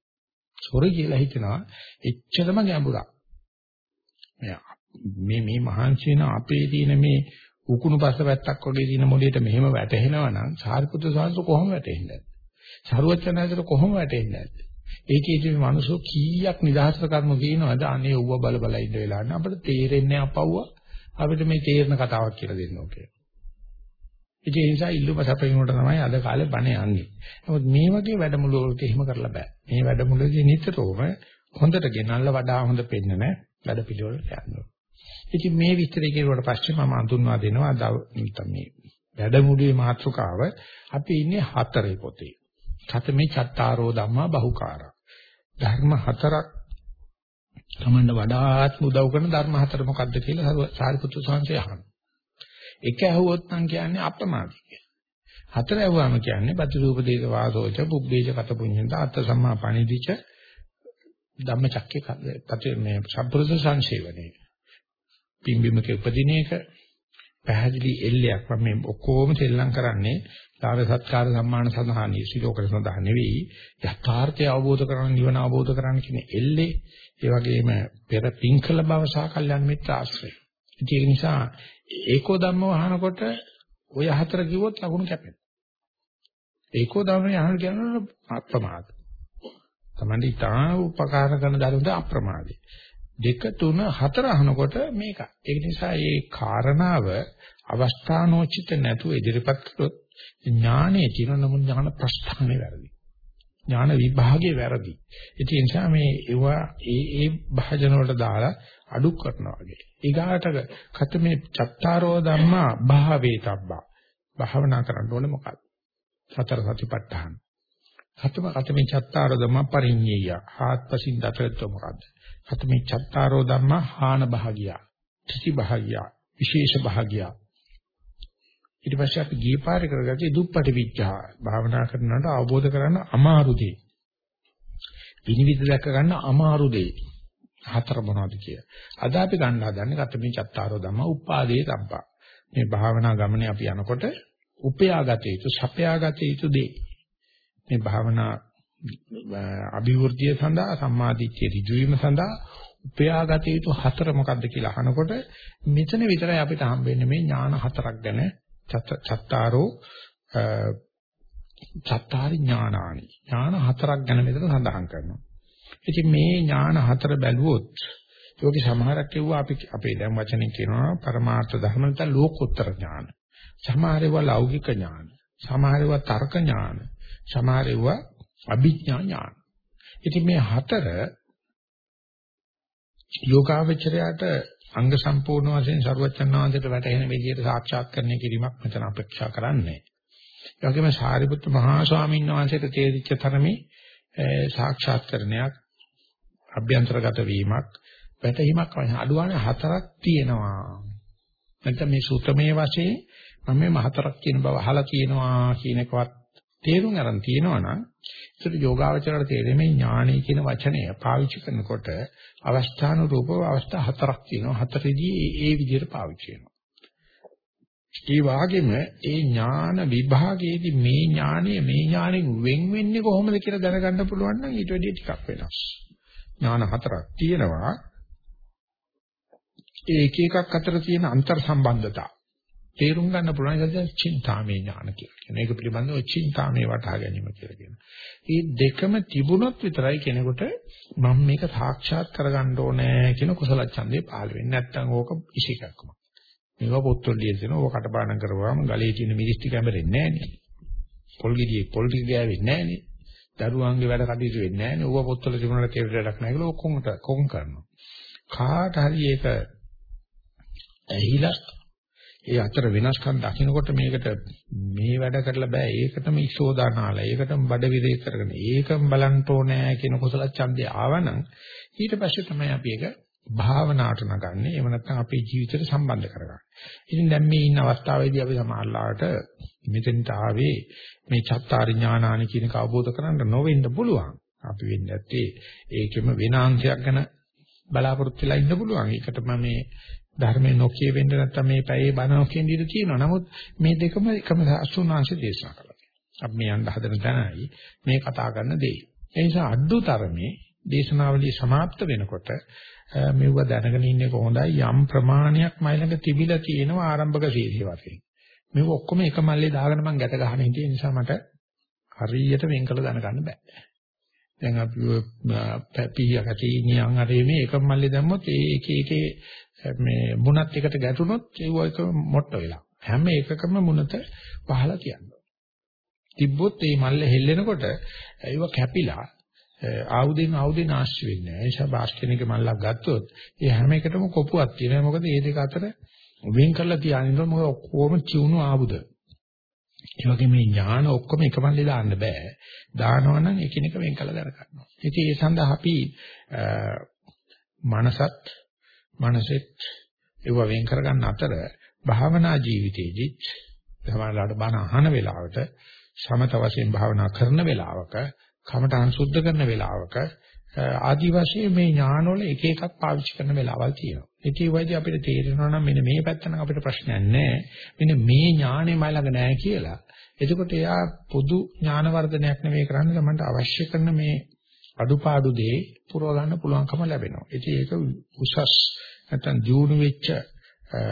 සොරි කියලා හිතනවා එච්චරම ගැඹුරක්. මේ මේ මහන්සි වෙන අපේ තියෙන මේ උකුණු පස්ස පැත්තක් වගේ තියෙන මොළයට මෙහෙම වැටෙනවා නම් සාරිපුත්‍ර සාංශ කොහොම වැටෙන්නේ? සරුවචනාදර කොහොම වැටෙන්නේ? ඒකේ ඉතින් මිනිස්සු කීයක් නිදහසට කර්ම කියනවාද අනේ ඌව බල බල ඉඳ වෙලා නේ අපිට තේරෙන්නේ අපව්ව අපිට මේ තේරෙන කතාවක් කියලා දෙන්න ඕකේ. ඒ නිසා ඉල්ලුම සැපිනුට තමයි අද කාලේ බණ යන්නේ. නමුත් මේ වගේ වැඩමුළු වලට එහෙම කරලා බෑ. මේ වැඩමුළුවේදී නිතරම හොඳට ගෙනල්ලා වඩා හොඳ පෙන්න නැහැ. වැඩ පිළිවෙලට යන්න ඉතින් මේ විස්තරය කෙරුවට පස්සේ මම අඳුන්වා දෙනවා නැත්නම් මේ වැඩමුළුවේ මාතෘකාව අපි ඉන්නේ හතරේ පොතේ. සතමේ චත්තාරෝ ධම්මා බහුකාරා. ධර්ම හතරක් තමන්න වඩාත් උදව් කරන ධර්ම හතර මොකක්ද කියලා සාරිපුත්‍ර සංසය අහනවා. එක ඇහුවොත් නම් කියන්නේ අප්‍රමාදී කියලා. හතර ඇව්වාම කියන්නේ පතිරූප දේක වාසෝච පුබ්බේජ කත පුඤ්ඤන්ත අත්ත සම්මා පණිදිච ධම්මචක්කේ පති මේ සම්ප්‍රද සංශේවනේ. පිම්බිමක උපදින එක පැහැදිලි එල්ලයක් මම මේ ඔක්කොම සෙල්ලම් කරන්නේ ලාභ සත්කාර සම්මාන සඳහා නිසිලෝකර සඳහා නෙවෙයි යථාර්ථය අවබෝධ කරගන්න නිවන අවබෝධ කරගන්න කියන එල්ලේ ඒ වගේම පෙර පිංකල බව සහ කල්යන මිත්‍ර ආශ්‍රය. ඒක නිසා ඒකෝ ධම්මව අහනකොට ඔය හතර කිව්වොත් ලකුණු කැපෙනවා. ඒකෝ ධම්මව අහන කියනකොට අප්‍රමාද. තමන්ට ඉතා උපකාර කරන ධර්මද අප්‍රමාදේ. දෙක තුන හතර අහනකොට මේක. ඒක නිසා මේ කාරණාව අවස්ථානෝචිත නැතුව ඉදිරිපත් කළොත් ඥානයේ තියෙන නමුත් ඥාන ප්‍රස්ථානේ වැරදි. ඥාන විභාගයේ වැරදි. ඒ නිසා මේ ඒවා ඒ ඒ භාජන වලට දාලා අඩු කරනවා වගේ. ඊගාට කත මේ චත්තාරෝ ධම්මා භාවේතබ්බා. භාවනා කරන්න ඕනේ මොකක්ද? සතර සතිපට්ඨාන. හතම කතමේ චත්තාරෝ ධම්මා පරිඤ්ඤය. ආත්පසින් දතරත්ව මොකද්ද? කතමේ චත්තාරෝ ධම්මා හාන භාගියා. ත්‍රිති භාගියා. විශේෂ භාගියා. ඊට පස්සේ අපි ගිය පාරේ කරගත්තේ දුප්පටි විඥා. භාවනා කරනකොට අවබෝධ කරගන්න අමාරු දෙයි. විනිවිද දැක ගන්න අමාරු දෙයි. හතර මොනවද කිය. අද අපි ගන්න හදන්නේ කතමේ චත්තාරෝ ධම්මා උපාදේ සම්පා. මේ භාවනා ගමනේ අපි යනකොට උපයාගත යුතු, සපයාගත යුතු දේ. මේ භාවනා අභිවෘද්ධිය සඳහා සම්මාදිට්ඨිය ඍජු වීම සඳහා උපයාගත යුතු හතර මොකක්ද කියලා අහනකොට මෙතන විතරයි අපිට හම්බෙන්නේ මේ ඥාන හතරක් ගැන චත්තාරෝ චත්තාරි ඥානානි ඥාන හතරක් ගැන මෙතන සඳහන් කරනවා. ඉතින් මේ ඥාන හතර බැලුවොත් යෝගි සමහරක් කිව්වා අපි අපේ දැන් වචනෙන් කියනවා පරමාර්ථ ධර්ම නැත්නම් ලෝකෝත්තර ඥාන. සමහරේවා ලෞකික ඥාන. සමහරේවා තර්ක ඥාන. සමහරේවා අභිඥා ඥාන. ඉතින් මේ හතර යෝගාවචරයට අංග සම්පූර්ණ වශයෙන් ਸਰවචන් වහන්සේට වැටහෙන විදිහට සාක්ෂාත් කරන්න කිරීමක් මෙතන අපේක්ෂා කරන්නේ. ඒ වගේම සාරිපුත්‍ර මහා ස්වාමීන් වහන්සේට තේරිච්ච තරමේ සාක්ෂාත්කරණයක් අභ්‍යන්තරගත වීමක් වැටහීමක් අඩුවානේ හතරක් තියෙනවා. නැත්නම් මේ සූත්‍රමය වශයෙන් මම මේ හතරක් කියන බව අහලා තියෙනවා කියන එකවත් තේරුම් අරන් තියෙනවා නම් ඒකට යෝගාවචරයට තේරෙන්නේ ඥානයි කියන වචනය පාවිච්චි කරනකොට අවස්ථාන රූපව අවස්ථා හතරක් තියෙනවා. හතරෙදී ඒ ඒ විදිහට පාවිච්චි වෙනවා. ඒ වගේම ඒ ඥාන විභාගයේදී මේ ඥානය මේ ඥානෙන් වෙන් වෙන්නේ කොහොමද කියලා දැනගන්න පුළුවන් නම් ඊට වැඩිය ටිකක් වෙනස්. ඥාන හතරක් තියෙනවා. ඒ එක එකක් අතර තියෙන අන්තර් සම්බන්ධතා. තේරුම් ගන්න පුළුවන් ඉතින් චින්තාමේ ඥාන කියලා කියන. ඒක පිළිබඳව චින්තාමේ වටහා ගැනීම කියලා කියනවා. මේ දෙකම තිබුණොත් විතරයි කෙනෙකුට මම මේක සාක්ෂාත් කරගන්න ඕනේ කියන කුසල ඡන්දේ පහළ වෙන්නේ. නැත්තම් ඕක ඉසිකක්ම. මේවා පොත්වල ලියන ඕක කටපාඩම් කරුවාම ගලේ තියෙන මිරිස්ටි කැමරෙන්නේ නැහනේ. පොල් ගෙඩියේ පොල් ටික ගෑවෙන්නේ නැහනේ. දරුවන්ගේ වැඩ කටයුතු වෙන්නේ නැහනේ. ඕවා පොත්වල තිබුණාට ඒක වැඩක් නැහැ කියලා ඔක්කොම කොම් කරනවා. කාට හරි ඒක ඇහිලා ඒ අතර වෙනස්කම් දකින්නකොට මේකට මේ වැඩ කරලා බෑ ඒකටම ඉක්ෂෝදානාලා ඒකටම බඩ විරේ කරගෙන ඒකම බලන්න ඕනේ කියන කුසල ඡන්දය ආවනම් ඊට පස්සේ තමයි අපි ඒක භාවනාවට නගන්නේ එහෙම නැත්නම් අපේ ජීවිතයට සම්බන්ධ කරගන්නේ. ඉතින් දැන් මේ ඉන්න අවස්ථාවේදී අපි සමහරලාට මෙතෙන්ට ආවේ මේ චත්තාරි ඥානානි කියන එක අවබෝධ කරගන්න නොවෙන්න පුළුවන්. අපි වෙන්නේ නැත්තේ ඒකෙම වෙන අංශයක් ගැන බලාපොරොත්තු වෙලා ඉන්න පුළුවන්. ඒකට මම මේ ධර්මයේ නොකිය වෙන්න නැත්නම් මේ පැයේ බණ නොකියන ඉඳී තියෙනවා. නමුත් මේ දෙකම එකම සාස්ෘණාංශ දේශනා කළා. අපි මේ යන්න හදන තැනයි මේ කතා කරන දේ. ඒ නිසා අද්දුතරමේ දේශනාවලිය સમાપ્ત වෙනකොට මෙව දැනගෙන ඉන්නේ කොහොඳයි යම් ප්‍රමාණයක් මයිලඟ තිබිලා තියෙනවා ආරම්භක සීලිය වශයෙන්. මේක ඔක්කොම එක මල්ලේ දාගෙන මම ගැට ගන්න හිටිය නිසා මට හරියට වෙන් කළ දැනගන්න බෑ. දැන් අපි පීයක් ඇතිනියන් අරේ මේ එක මල්ලේ දැම්මොත් ඒ එක එකේ මේ මුණත් එකට ගැටුනොත් ඒව එක මොට්ට වෙලා. හැම එකකම මුණත පහලා තියනවා. තිබ්බොත් මේ මල්ල හෙල්ලෙනකොට ඒව කැපිලා ආයුධෙන් ආයුධෙන් ආශ්‍රය වෙන්නේ නැහැ. ඒ නිසා බාස්කෙනික මල්ලක් ගත්තොත් ඒ හැම එකටම කොපුවක් තියෙනවා. මොකද මේ දෙක අතර වෙන් කරලා තියාගෙන මොකද ඔක්කොම චුණු ආයුධ. ඒ වගේ මේ ඥාන ඔක්කොම එක මල්ලේ දාන්න බෑ. දානවා නම් එකිනෙක වෙන් කළා දර ගන්නවා. ඉතින් ඒ සඳහා අපි මනසත් මනසෙත් ඒව වෙන් කරගන්න අතර භාවනා ජීවිතයේදීත් සමහරවිට බණ අහන වෙලාවට සමත වශයෙන් භාවනා කරන වෙලාවක කමඨං සුද්ධ කරන වෙලාවක ආදි වශයෙන් මේ ඥානවල එක එකක් පාවිච්චි කරන වෙලාවල් තියෙනවා. ඉතින් වයිදී අපිට තේරෙනවා නම් මෙන්න මේ පැත්ත නම් අපිට ප්‍රශ්නයක් නැහැ. මෙන්න මේ ඥානෙ මයි ළඟ නැහැ කියලා. එතකොට එයා පොදු ඥාන වර්ධනයක් නෙවෙයි කරන්නේ තමන්ට අවශ්‍ය කරන මේ අඩුපාඩු දේ පුරව ගන්න පුළුවන්කම ලැබෙනවා. ඉතින් ඒක උසස් නැත්නම් දියුණු වෙච්ච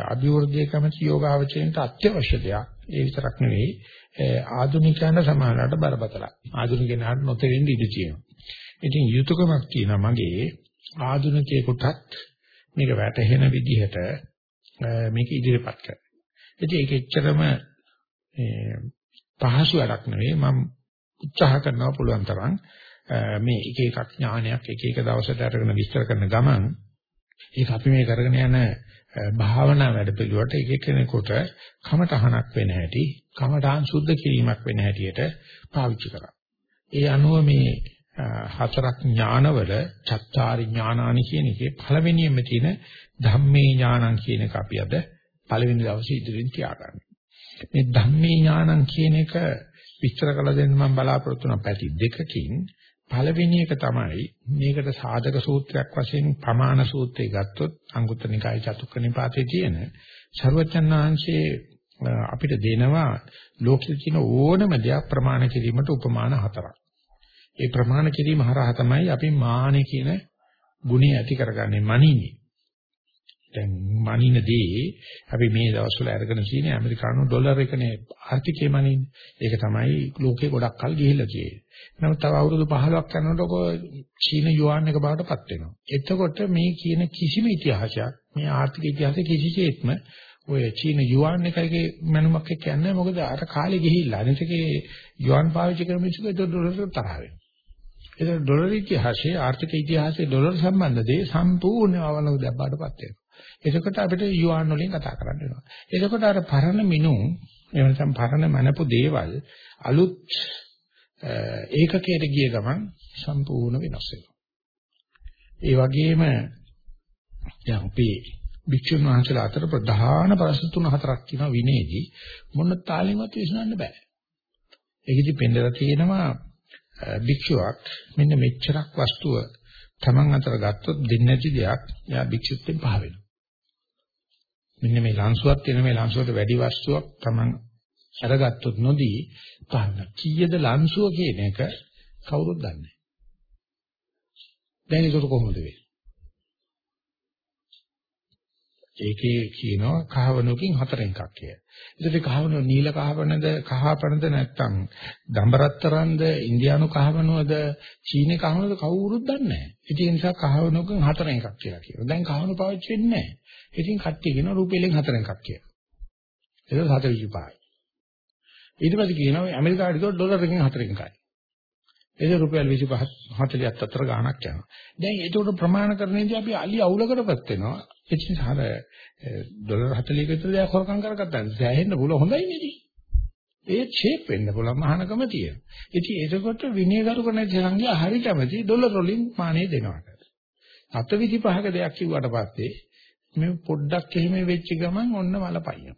අභිවෘද්ධිය කැමති යෝගාවචරයට අත්‍යවශ්‍ය දෙයක්. ඒ විතරක් නෙවෙයි ආධුනිකයන්ට සමානවට බරපතලයි. ආධුනිකයන්ට නොතෙරින් ඉඳී තියෙනවා. ඉතින් යුතුයකමක් තියෙනවා මගේ ආධුනිකයෙකුටත් මේක වැටහෙන විදිහට මේක ඉදිරිපත් කරන්න. ඉතින් ඒක එච්චරම පහසු වැඩක් නෙවෙයි මම උත්සාහ කරනවා පුළුවන් තරම් මේ එක එකක් ඥානයක් එක එක දවසට අරගෙන විස්තර කරන ගමන් ඒක අපි මේ කරගෙන යන භාවනා වැඩපිළිවෙලට එක කෙනෙකුට කමටහනක් වෙන හැටි කමඨාන් සුද්ධ කිරීමක් වෙන හැටියට පාවිච්චි කරා. ඒ අනුව මේ හතරක් ඥානවල චත්තාරි ඥානානි කියන එකේ පළවෙනියෙන්ම තියෙන ධම්මේ ඥානං කියන එක අපි අද පළවෙනි දවසේ ඉදිරියෙන් තියාගන්න. මේ ධම්මේ ඥානං කියන එක විස්තර කළ දෙන්න මම බලාපොරොත්තු වෙන පැති දෙකකින් පළවෙනි එක තමයි මේකට සාධක සූත්‍රයක් වශයෙන් ප්‍රමාණ සූත්‍රය ගත්තොත් අංගුත්තර නිකාය චතුක්ක නිපාතේ තියෙන ਸਰවචන් වහන්සේ අපිට දෙනවා ලෝකෙ තියෙන ඕනම දෙයක් ප්‍රමාණ කිරීමට උපමාන හතරක්. ඒ ප්‍රමාණ කිරීම හරහා තමයි අපි මානෙ කියන ගුණය ඇති කරගන්නේ මනින්නේ. දැන් මනිනදී අපි මේ දවස්වල අරගෙන තියෙන ඇමරිකානු ඩොලර් එකනේ ආර්ථිකය මනින්නේ. ඒක තමයි ලෝකේ ගොඩක් කල් ගිහිල්ලා තියෙන්නේ. නමුත් තව අවුරුදු 15ක් යනකොට චීන යුවාන් එක බාටපත් වෙනවා. එතකොට මේ කියන කිසිම ඉතිහාසයක් මේ ආර්ථික ඉතිහාසයේ කිසිසේත්ම ඔය චීන යුවාන් එකගේ මනුමක් එක්ක යන්නේ මොකද අර කාලේ ගිහිල්ලා අනිතකේ යුවාන් පාවිච්චි කරන මිනිස්සු ඒක ඩොලර් තරහ වෙනවා. ඒක ඩොලර් ඉතිහාසයේ ආර්ථික ඉතිහාසයේ ඩොලර් සම්බන්ධ දේ සම්පූර්ණව අවලංගු දැබ්බාටපත් වෙනවා. එතකොට අපිට යුවාන් වලින් කතා කරන්න වෙනවා. එතකොට අර පරණ මිනුම් එහෙම නැත්නම් පරණ මනපු දේවල් අලුත් ඒකකයට ගිය ගමන් සම්පූර්ණ වෙනස් වෙනවා. ඒ වගේම දැන් අපි භික්ෂුන් වහන්සේලා අතර ප්‍රධාන ප්‍රශ්න තුන හතරක් තියෙනවා විනේදී මොන තාලෙන්වත් විසඳන්න බෑ. ඒකෙදි පෙන්නලා තියෙනවා භික්ෂුවක් මෙන්න මෙච්චරක් වස්තුව Taman අතර ගත්තොත් දෙන්නේ නැති දෙයක් එයා භික්ෂුත්වෙන් පහ වෙනවා. මෙන්න මේ ලංසුවක් තියෙන මේ ලංසුවට වැඩි වස්තුවක් Taman අරගත්තොත් නොදී පහන. කීයද ලංසුව කියන එක කවුරුත් දන්නේ නැහැ. දැන් ඒක කොහොමද වෙන්නේ? ඒකේ කියනවා කහවණුකින් හතරෙන් එකක් කියලා. ඒකට කහවණුව නිල කහවණද කහපණද නැත්තම් දඹරත්තරන්ද ඉන්දියානු කහවණුවද චීනේ කහවණුවද කවුරුත් දන්නේ නැහැ. ඒ නිසා කහවණුකින් හතරෙන් එකක් කියලා කියනවා. දැන් කහවණු පාවිච්චි වෙන්නේ නැහැ. ඉතින් කට්ටිය කියනවා රුපියලෙන් හතරෙන් එකක් කියලා. ඒක 425යි. ඊට පස්සේ කියනවා ඇමරිකාවට ගියොත් ඩොලරකින් හතරෙන් එකයි. ඒක රුපියල් 25 40ක් අතර ගාණක් යනවා. දැන් ඒකට ප්‍රමාණ කරන්නේදී අපි අලි අවුලකටපත් වෙනවා. ඒ නිසා අර ඩොලර් 40ක විතර දෙයක් හොරකම් කරගත්තා. සෑහෙන්න පුළුවන් හොඳයි නේද? ඒ ෂේප් වෙන්න පුළුවන් මහානකම තියෙන. ඉතින් ඒකකොට විනයගරුක නැති සංඝයා හරි කැමති ඩොලර් වලින් මානෙ දෙනවට. 725ක දෙයක් කිව්වට පස්සේ මේ පොඩ්ඩක් එහෙම වෙච්ච ගමන් ඔන්න මලපයින්.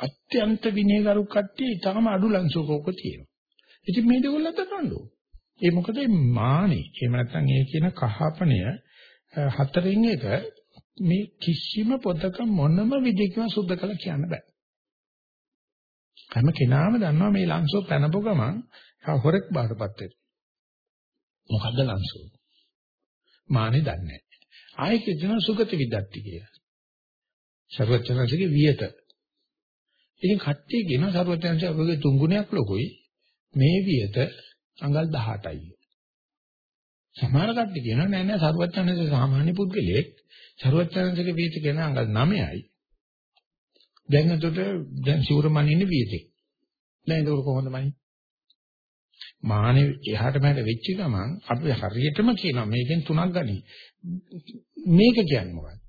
අත්‍යන්ත විනයගරුක කට්ටිය ඊටම අඩු ලංසෝකෝක තියෙනවා. ඉතින් මේ දෙකොල්ලත් කරන්නෝ. ඒ මොකද මානේ. එහෙම නැත්නම් ඒ කියන කහපණය හතරින් එක මේ කිසිම පොතක මොනම විදිහකින් සුද්ධ කළ කියන්න බෑ. හැම කෙනාම දන්නවා මේ ලංසෝ පැනපු ගමන් හොරෙක් බාටපත් වෙනවා. මොකද්ද ලංසෝ? මානේ දන්නේ නැහැ. ආයේ කියන සුගති විදක්ති කියලා. සර්වචනසිකේ වියත. ඉතින් කට්ටිය කියන සර්වචනසිකේ ඔබගේ තුන් ගුණයක් ලොකුයි. මේ වියත අඟල් 18යි. සමහර කට්ටිය කියනවා නෑ නෑ සරුවච්චන්සේ සාමාන්‍ය පුද්ගලයෙක් සරුවච්චන්සේගේ වීති කියන අංගල් 9යි. දැන් එතකොට දැන් සිවුරමන් ඉන්නේ වීතේ. දැන් ඒක කොහොමද මනින්නේ? මානෙ එහාට මෙහාට වෙච්ච ගමන් අපි හරියටම කියනවා මේකෙන් තුනක් ගනි. මේක කියන්නේ මොකක්ද?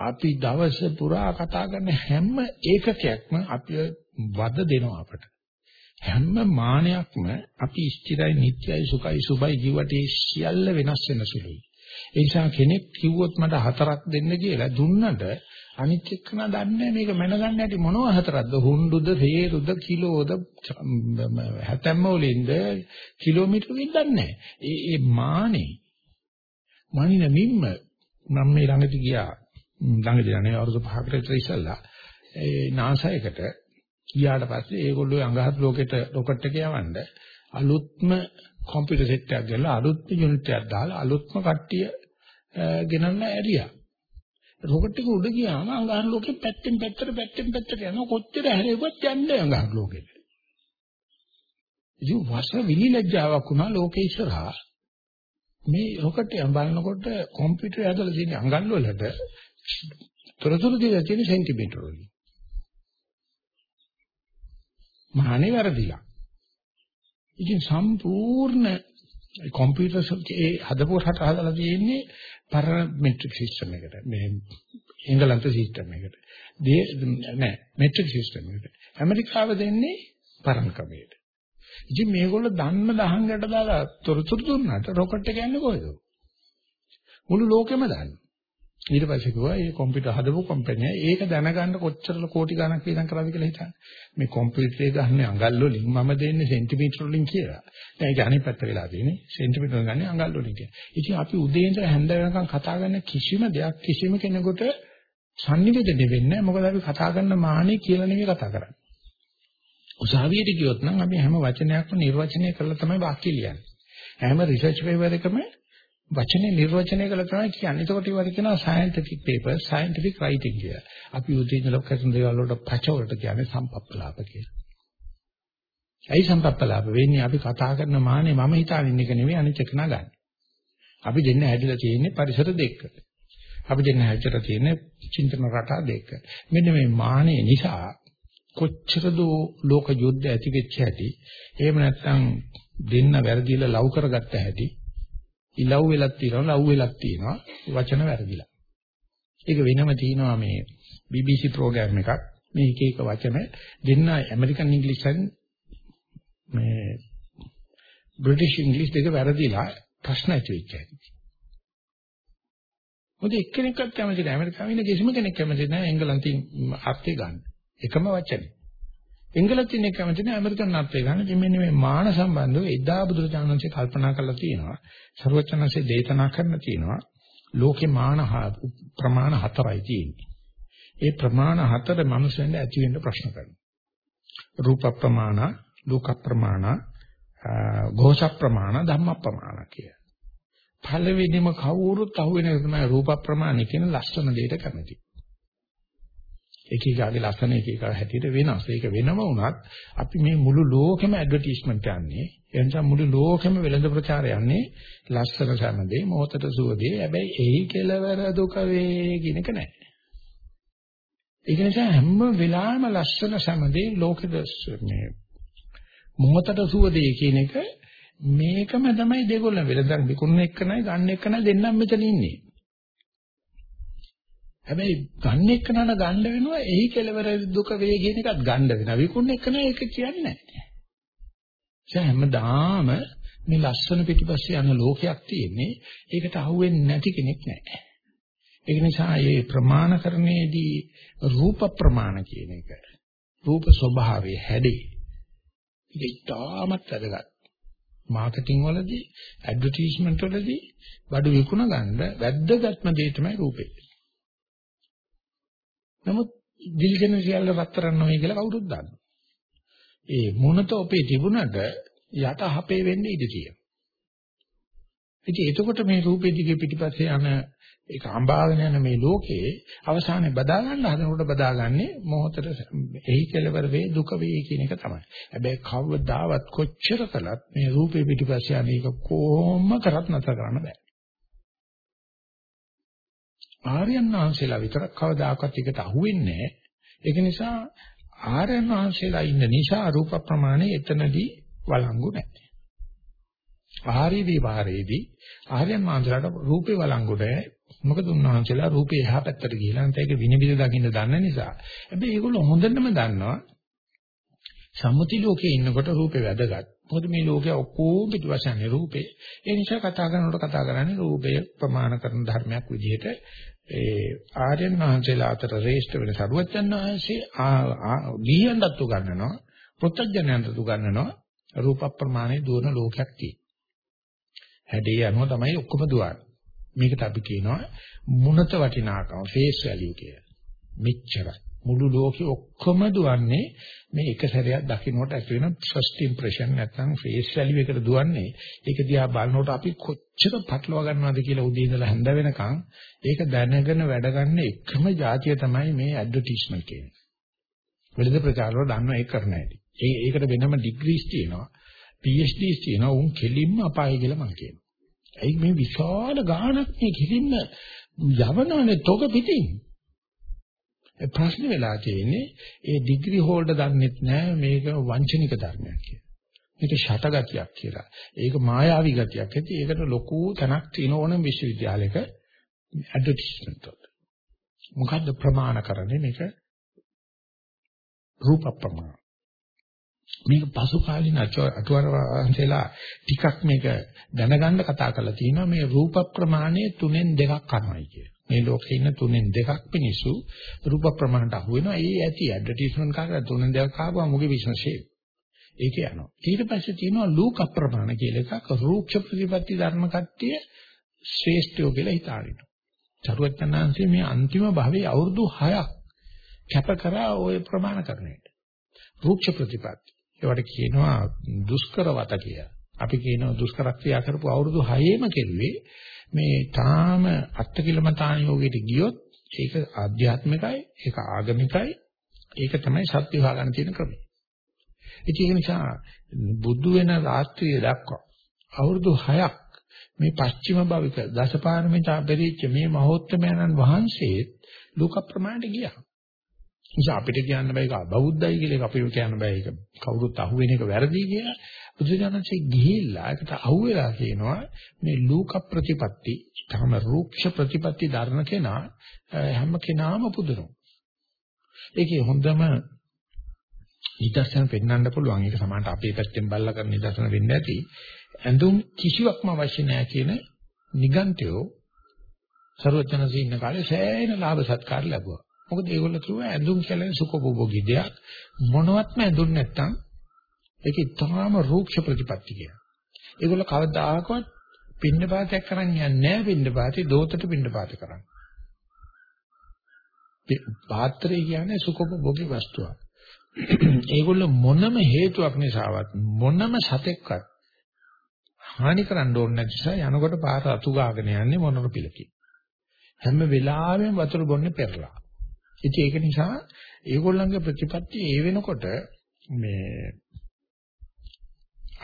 අපි දවස පුරා කතා කරන හැම ඒකකයක්ම අපි වද දෙනවා අපට. හැම මානයක්ම අපි ස්ථිරයි නිට්ටයයි සුඛයි සුබයි ජීවිතේ සියල්ල වෙනස් වෙන සුළුයි. ඒ නිසා කෙනෙක් කිව්වොත් මට හතරක් දෙන්න කියලා දුන්නට අනිත් එක්කන දන්නේ මේක මැනගන්න ඇති මොනව හතරක්ද හුණ්ඩුද හේරුද කිලෝද හැතැම්ම වලින්ද කිලෝමීටර වින්දන්නේ නැහැ. ඒ ඒ මානේ මනින මිම්ම මම මේ ළඟදී ගියා ළඟදී නේ අවුරුදු 5කට විතර ඉස්සෙල්ලා ඒ නාසයකට ගියාට පස්සේ ඒගොල්ලෝ අඟහත් ලෝකෙට රොකට් එක යවන්න අලුත්ම කම්පියුටර් සෙට් එකක් ගල්ලා අලුත්ම යුනිට් එකක් දාලා අලුත්ම කට්ටිය ගෙනල්ලා ඇරියා. රොකට් එක උඩ ගියාම අඟහන් ලෝකෙ පැත්තෙන් පැත්තට පැත්තෙන් පැත්තට යනවා කොච්චර හැරෙව්වත් යන්නේ අඟහන් ලෝකෙට. ඉතින් වස විලිලැජ්ජාවක් වුණා ලෝකේ ඉස්සරහා. මේ රොකට් එක බලනකොට කම්පියුටර් ඇතුළේ තියෙන අඟල් වලට තොරතුරු දෙලා තියෙන සෙන්ටිමීටර වලින්. මහානේ වැරදිලා. ඉතින් සම්පූර්ණ කම්පියුටර් ඒ හදපු රට හදලා තියෙන්නේ පරණ මෙට්‍රික් සිස්ටම් එකට. මේ එංගලන්ත සිස්ටම් එකට. නෑ මෙට්‍රික් සිස්ටම් එකට. ඇමරිකාව දෙන්නේ පරණ ක්‍රමයට. ඉතින් මේගොල්ලෝ දන්න දහංගට දාලා තොරතුරු දුන්නාට රොකට් එක යන්නේ කොහෙද? මුළු ලෝකෙම දන්නවා. ඊට පස්සේ කිව්වා මේ කම්පියුටර් හදපු කම්පැනි ඒක දැනගන්න කොච්චර කෝටි ගණක් වියදම් කරාද කියලා හිතන්න. මේ කම්පියුටරේ ගන්න අඟල් වලින් මම දෙන්නේ සෙන්ටිමීටර වලින් කියලා. දැන් ඒක අනිත් පැත්ත වෙලා තියෙන්නේ සෙන්ටිමීටර වලින් ගන්නේ අඟල් වලින් කියලා. ඉතින් අපි උදේ ඉඳලා හැන්ද වෙනකන් කතා කරන කිසිම දෙයක් කිසිම කෙනෙකුට sannivedana වෙන්නේ නැහැ. මොකද අපි කතා කරන මානෙ කියලා නෙමෙයි කතා කරන්නේ. උසාවියට ගියොත් නම් අපි හැම වචනයක්ම නිර්වචනය කරලා තමයි වාක්‍ය ලියන්නේ. හැම රිසර්ච් පේපර් එකම වචනේ නිර්වචනය කළා තමයි කියන්නේ. ඒකට ඒවට කියනවා scientific paper, scientific writing කියලා. අපි උදේ ඉඳලා කරන දේවල් වලට පච වලට කියන්නේ සම්පප්පලාප කියලා. ඇයි සම්පප්පලාප වෙන්නේ? අපි කතා කරන මානේ මම හිතාගෙන ඉන්න එක නෙවෙයි අනිත් එක නගන්නේ. අපි දෙන්න හැදිලා තියෙන්නේ පරිසර දෙක. අපි දෙන්න හැදිලා තියෙන්නේ චින්තන රටා දෙක. මෙන්න මේ මානේ නිසා කොච්චර දෝ ලෝක යුද්ධ ඇති වෙච්ච හැටි එහෙම නැත්නම් දෙන්න වැරදිලා ලව් කරගත්ත හැටි ඉලව් වෙලක් තියෙනවා ලව් වෙලක් තියෙනවා. වචන වැරදිලා. ඒක වෙනම තියෙනවා මේ BBC ප්‍රෝග්‍රෑම් එකක්. මේ එක එක වචන දෙන්න ඇමරිකන් ඉංග්‍රීසියෙන් මේ බ්‍රිටිෂ් ඉංග්‍රීසි දෙක වැරදිලා ප්‍රශ්න ඇති වෙච්ච හැටි. මොකද එක්කෙනෙක්වත් කැමති නැහැ ඇමරිකාවේ ඉන්න කිසිම කෙනෙක් කැමති නැහැ එංගලන්තයෙන් අර්ථය ගන්න. එකම වචනේ. එංගලන්තයේ කැමති නැහැ ඇමරිකන්නත් ඒ ගන්න. මෙන්න මේ මාන සම්බන්ධව එදා බුදුරජාණන්සේ කල්පනා කරලා තියෙනවා. ਸਰවචනන්සේ දේශනා කරන්න තියෙනවා. ලෝකේ මාන ප්‍රමාණ හතරයි තියෙන්නේ. ඒ ප්‍රමාණ හතර මනුස්සයන්ට ඇති වෙන්න ප්‍රශ්න කරනවා. රූප ප්‍රමාණ, දුක ප්‍රමාණ, ഘോഷ ප්‍රමාණ, ධම්ම ප්‍රමාණ කියලා. පළවෙනිම කවුරුත් අහුවෙන තමයි රූප ප්‍රමාණ කියන ලස්සන දෙයට කැමති. එක එකගේ ලක්ෂණ එක එක හැටියට වෙනස්. ඒක වෙනම වුණත් අපි මේ මුළු ලෝකෙම ඇඩ්වර්ටයිස්මන්ට් යන්නේ. ඒ නිසා මුළු ලෝකෙම වෙළඳ ප්‍රචාරය යන්නේ ලස්සන සමදේ මොහතට සුවදේ. හැබැයි එහි කෙලවර දුක වේ කියන එක නැහැ. ඒක නිසා හැම වෙලාවෙම ලස්සන සමදේ ලෝකෙද මේ මොහතට සුවදේ කියන එක මේකම තමයි දෙගොල්ලම වෙළඳන් විකුණන එක නයි ගන්න එක නයි දෙන්නම මෙතන ඉන්නේ. හැබැයි ගන්න එක නන ගන්න වෙනවා එහි කෙලවර දුක වේ කියන එකත් ගන්න වෙනවා. විකුණන එක නෑ ඒක කියන්නේ නැහැ. ඒ හැමදාම මේ ලස්සන පිටිපස්සේ යන ලෝකයක් තියෙන්නේ ඒකට අහුවෙන්නේ නැති කෙනෙක් නැහැ. ඒක නිසා මේ ප්‍රමාණකරණයේදී රූප ප්‍රමාණ කියන එක රූප ස්වභාවයේ හැඩේ ඒක ඉතාමත් වැදගත්. මාකටිං වලදී ඇඩ්වර්ටයිස්මන්ට් වලදී බඩු විකුණ ගන්න වැද්දගත්ම දේ තමයි රූපේ. නමුත් දිල්ගෙන සියල්ල රත්තරන් නොවේ කියලා කවුරුත් දන්නවා. ඒ මොනත ඔපේ තිබුණට යට හපේ වෙන්න ඉඩ තියෙනවා. ඉතින් එතකොට මේ රූපේ දිගේ පිටිපස්සේ යන ඒක අඹාගෙන යන මේ ලෝකේ අවසානයේ බදා ගන්න හදනකොට බදාගන්නේ මොහොතට එහි කෙලවර වේ දුක වේ කියන එක තමයි. හැබැයි කවදාවත් කොච්චර කළත් මේ රූපේ පිටිපස්සේ යන එක කොහොම කරත් නැතර කරන්න බෑ. ආර්යයන් වහන්සේලා විතරක් කවදාකවත් එකට අහුවෙන්නේ නැහැ. ඒක නිසා ආර්යයන් වහන්සේලා ඉන්න නිසා රූප ප්‍රමාණය එතනදී වළංගු නැහැ. ආහාරී විවාරයේදී ආර්යයන් වහන්සේලාට රූපේ වළංගු නැහැ. මොකද උන්වහන්සේලා රූපේ එහා පැත්තට ගිහිලා නැත්නම් ඒක විනිවිද දකින්න දන්න නිසා. හැබැයි ඒගොල්ලෝ හොඳටම දන්නවා සම්මුති ලෝකේ ඉන්නකොට රූපේ වැදගත්. මොකද මේ ලෝකයේ ඔක්කොම පිටවසන්නේ රූපේ. ඒ නිසා කතා කරනකොට කතා කරන්නේ රූපය ප්‍රමාණ කරන ධර්මයක් විදිහට ඒ ආර්යයන් වහන්සේලා අතර රේෂ්ඨ වෙන සරුවච්චන් වහන්සේ ගිහියන්වත් උගන්වනවා පෘථග්ජනයන්ට උගන්වනවා රූප ප්‍රමාණය දුවන ලෝකයක් තියෙනවා. හැඩේ යනවා තමයි ඔක්කොම දුවන්නේ. මේකට අපි කියනවා මුණත වටිනාකම ෆේස් වැලියු කියලා. මෙච්චරයි. මුළු ලෝකෙ ඔක්කොම දුවන්නේ මේ එක සැරයක් දකින්නට ඇති වෙන ෆස්ට් ඉම්ප්‍රෙෂන් නැත්නම් ෆේස් වැලියු එකට දුවන්නේ. ඒක දිහා බලනකොට අපි කොච්චර පටලවා ගන්නවද කියලා උදේ ඉඳලා හැන්ද වෙනකන් ඒක දැනගෙන වැඩ ගන්න එකම જાතිය තමයි මේ ඇඩ්වර්ටයිස්මන්ට් කියන්නේ. වෙළඳ ප්‍රචාර වල දන්නවා ඒක කරන්න ඇති. ඒ ඒකට වෙනම ඩිග්‍රීස් තියෙනවා. PhDs තියෙනවා. උන් කෙලින්ම අපාය කියලා මම කියනවා. ඇයි මේ විශාල ගාණක් මේ කෙලින්ම යවනනේ තොග පිටින්. ඒ ප්‍රශ්නේ වෙලා තියෙන්නේ ඒ ඩිග්‍රී හෝල්ඩර් දන්නෙත් නෑ මේක වංචනික ධර්මයක් කියලා. මේක ෂටගතියක් කියලා. ඒක මායාවී ගතියක්. ඇති ඒකට ලොකු තැනක් තියෙන ඕනම විශ්වවිද්‍යාලයක ඇඩ්වර්ටයිස්මන්ට් වලට. මොකද්ද ප්‍රමාණ කරන්නේ මේක රූප ප්‍රමාණ. මේක පසු කාලින අටවර වහන්සේලා ටිකක් මේක දැනගන්න කතා කරලා තියෙනවා මේ රූප ප්‍රමාණය තුනෙන් දෙකක් කරනවායි කිය. මේ ලෝකේ ඉන්න තුනෙන් දෙකක් මිනිස්සු රූප ප්‍රමාණයට අහු වෙනවා. ඒ ඇති ඇඩ්වර්ටයිස්මන්ට් කාර්යය තුනෙන් දෙකක් ආවම මුගේ බිස්නස් එක. ඒක යනවා. ඊට පස්සේ තියෙනවා ලෝක ප්‍රමාණ කියලා එකක් රූක්ෂ ප්‍රතිපatti ධර්ම කට්ටිය ශ්‍රේෂ්ඨයෝ කියලා හිතාරිනවා. චරුවචනාංශයේ මේ අන්තිම භවයේ අවුරුදු 6ක් කැප කරා ওই ප්‍රමාණ කරන්නට. රූක්ෂ ප්‍රතිපatti ඒවට කියනවා දුෂ්කර වත කියලා. අපි කියනවා දුෂ්කර ක්‍රියා කරපු අවුරුදු 6ෙම කෙරුවේ මේ තාම අත්කිලමතාන යෝගයට ගියොත් ඒක ආධ්‍යාත්මිකයි, ඒක ආගමිකයි, ඒක තමයි සත්‍ය හොයාගන්න තියෙන ක්‍රමය. ඒක නිසා බුදු වෙන රාත්‍රිය දක්වා අවුරුදු 6ක් මේ පස්චිම භවික දසපාරමිතා පෙරිච්ච මේ මහෝත්තමයන්න් වහන්සේ ලෝක ප්‍රමාණයට ගියා. නිසා අපිට කියන්න බෑ ඒක අබෞද්ධයි කියලා ඒක අපිට කියන්න බෑ. ඒක කවුරුත් අහුවෙන එක වැරදි කියලා බුදුජානකසේ ගිහිල්ලා ඒකට අහුවෙලා කියනවා මේ ලෝක ප්‍රතිපatti තම රූක්ෂ ප්‍රතිපatti ධර්ම කෙනා හැම කෙනාම පුදුනවා. ඒකේ හොඳම නිදර්ශන පෙන්වන්න පුළුවන්. ඒක සමානට අපේ පැත්තෙන් බල්ලා කරන නිදර්ශන වෙන්න ඇති ඇඳුම් කිසිවක්ම අවශ්‍ය නැහැ කියන නිගන්ඨයෝ ਸਰවඥන්සේ ඉන්න කාලේ සෑහෙන ලාභ සත්කාර ලැබුවා. මොකද ඒගොල්ලෝ කිව්වා ඇඳුම් කියලා සුඛභෝගී දෙයක් මොනවත්ම ඇඳුම් නැත්තම් ඒක ඉතාම රූක්ෂ ප්‍රතිපත්ති කියලා. ඒගොල්ලෝ කවදාකවත් පින්න පාතයක් කරන් යන්නේ නැහැ පින්න පාතේ දෝතට පින්න පාත කරන්නේ. පාත්‍රය කියන්නේ සුඛභෝගී වස්තුවක්. ඒගොල්ලෝ මොනම හේතුවක් නිසාවත් මොනම සතෙක්වත් හානි කරන්න ඕනේ නැති නිසා යනකොට පාර අතු ගාගෙන යන්නේ මොනම පිළකින්. හැම වෙලාවෙම වතුර බොන්නේ පෙරලා. ඉතින් ඒක නිසා ඒගොල්ලන්ගේ ප්‍රතිපත්ති ඒ වෙනකොට මේ